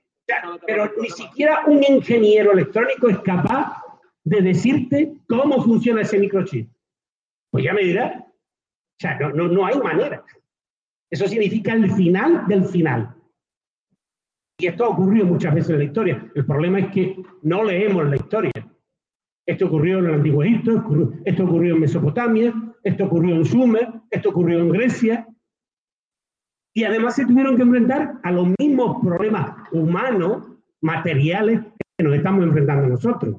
D: pero ni siquiera un ingeniero electrónico es capaz de decirte cómo funciona ese microchip. Pues ya me dirás. O sea, no, no, no hay manera. Eso significa el final del final. Y esto ha ocurrido muchas veces en la historia. El problema es que no leemos la historia. Esto ocurrió en el Antiguo Egipto, esto ocurrió en Mesopotamia, esto ocurrió en Sumer, esto ocurrió en Grecia. Y además se tuvieron que enfrentar a los mismos problemas humanos, materiales, que nos estamos enfrentando nosotros.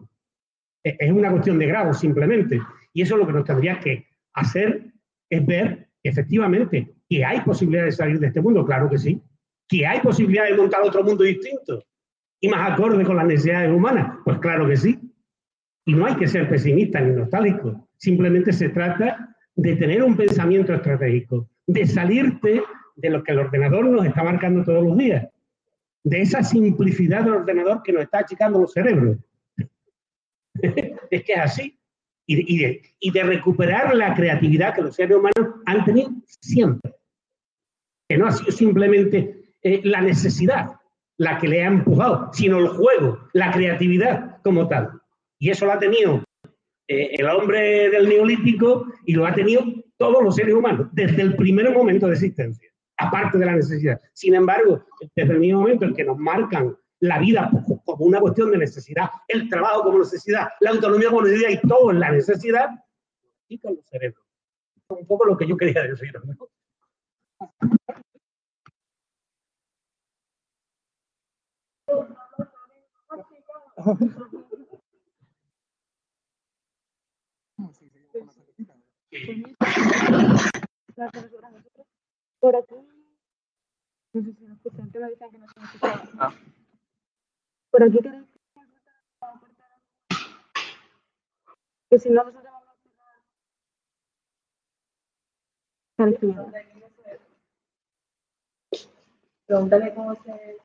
D: E, es una cuestión de grado, simplemente. Y eso es lo que nos tendría que hacer, es ver efectivamente que hay posibilidad de salir de este mundo, claro que sí. Que hay posibilidad de montar otro mundo distinto y más acorde con las necesidades humanas, pues claro que sí. Y no hay que ser pesimista ni nostálgico. Simplemente se trata de tener un pensamiento estratégico, de salirte de lo que el ordenador nos está marcando todos los días, de esa simplicidad del ordenador que nos está achicando los cerebros. es que es así. Y de, y, de, recuperar la creatividad que los seres humanos han tenido siempre. Que no ha sido simplemente eh, la necesidad la que le ha empujado, sino el juego, la creatividad como tal. Y eso lo ha tenido eh, el hombre del neolítico y lo ha tenido todos los seres humanos, desde el primer momento de existencia, aparte de la necesidad. Sin embargo, desde el mismo momento en que nos marcan la vida como una cuestión de necesidad, el trabajo como necesidad, la autonomía como necesidad y todo en la necesidad, quitan los cerebros. Un poco lo que yo quería decir. ¿no?
A: Por aquí. No sé si nos escuchan, te lo dicen que no se escucha. Por aquí queréis que si no nosotros vamos a Pregúntale cómo se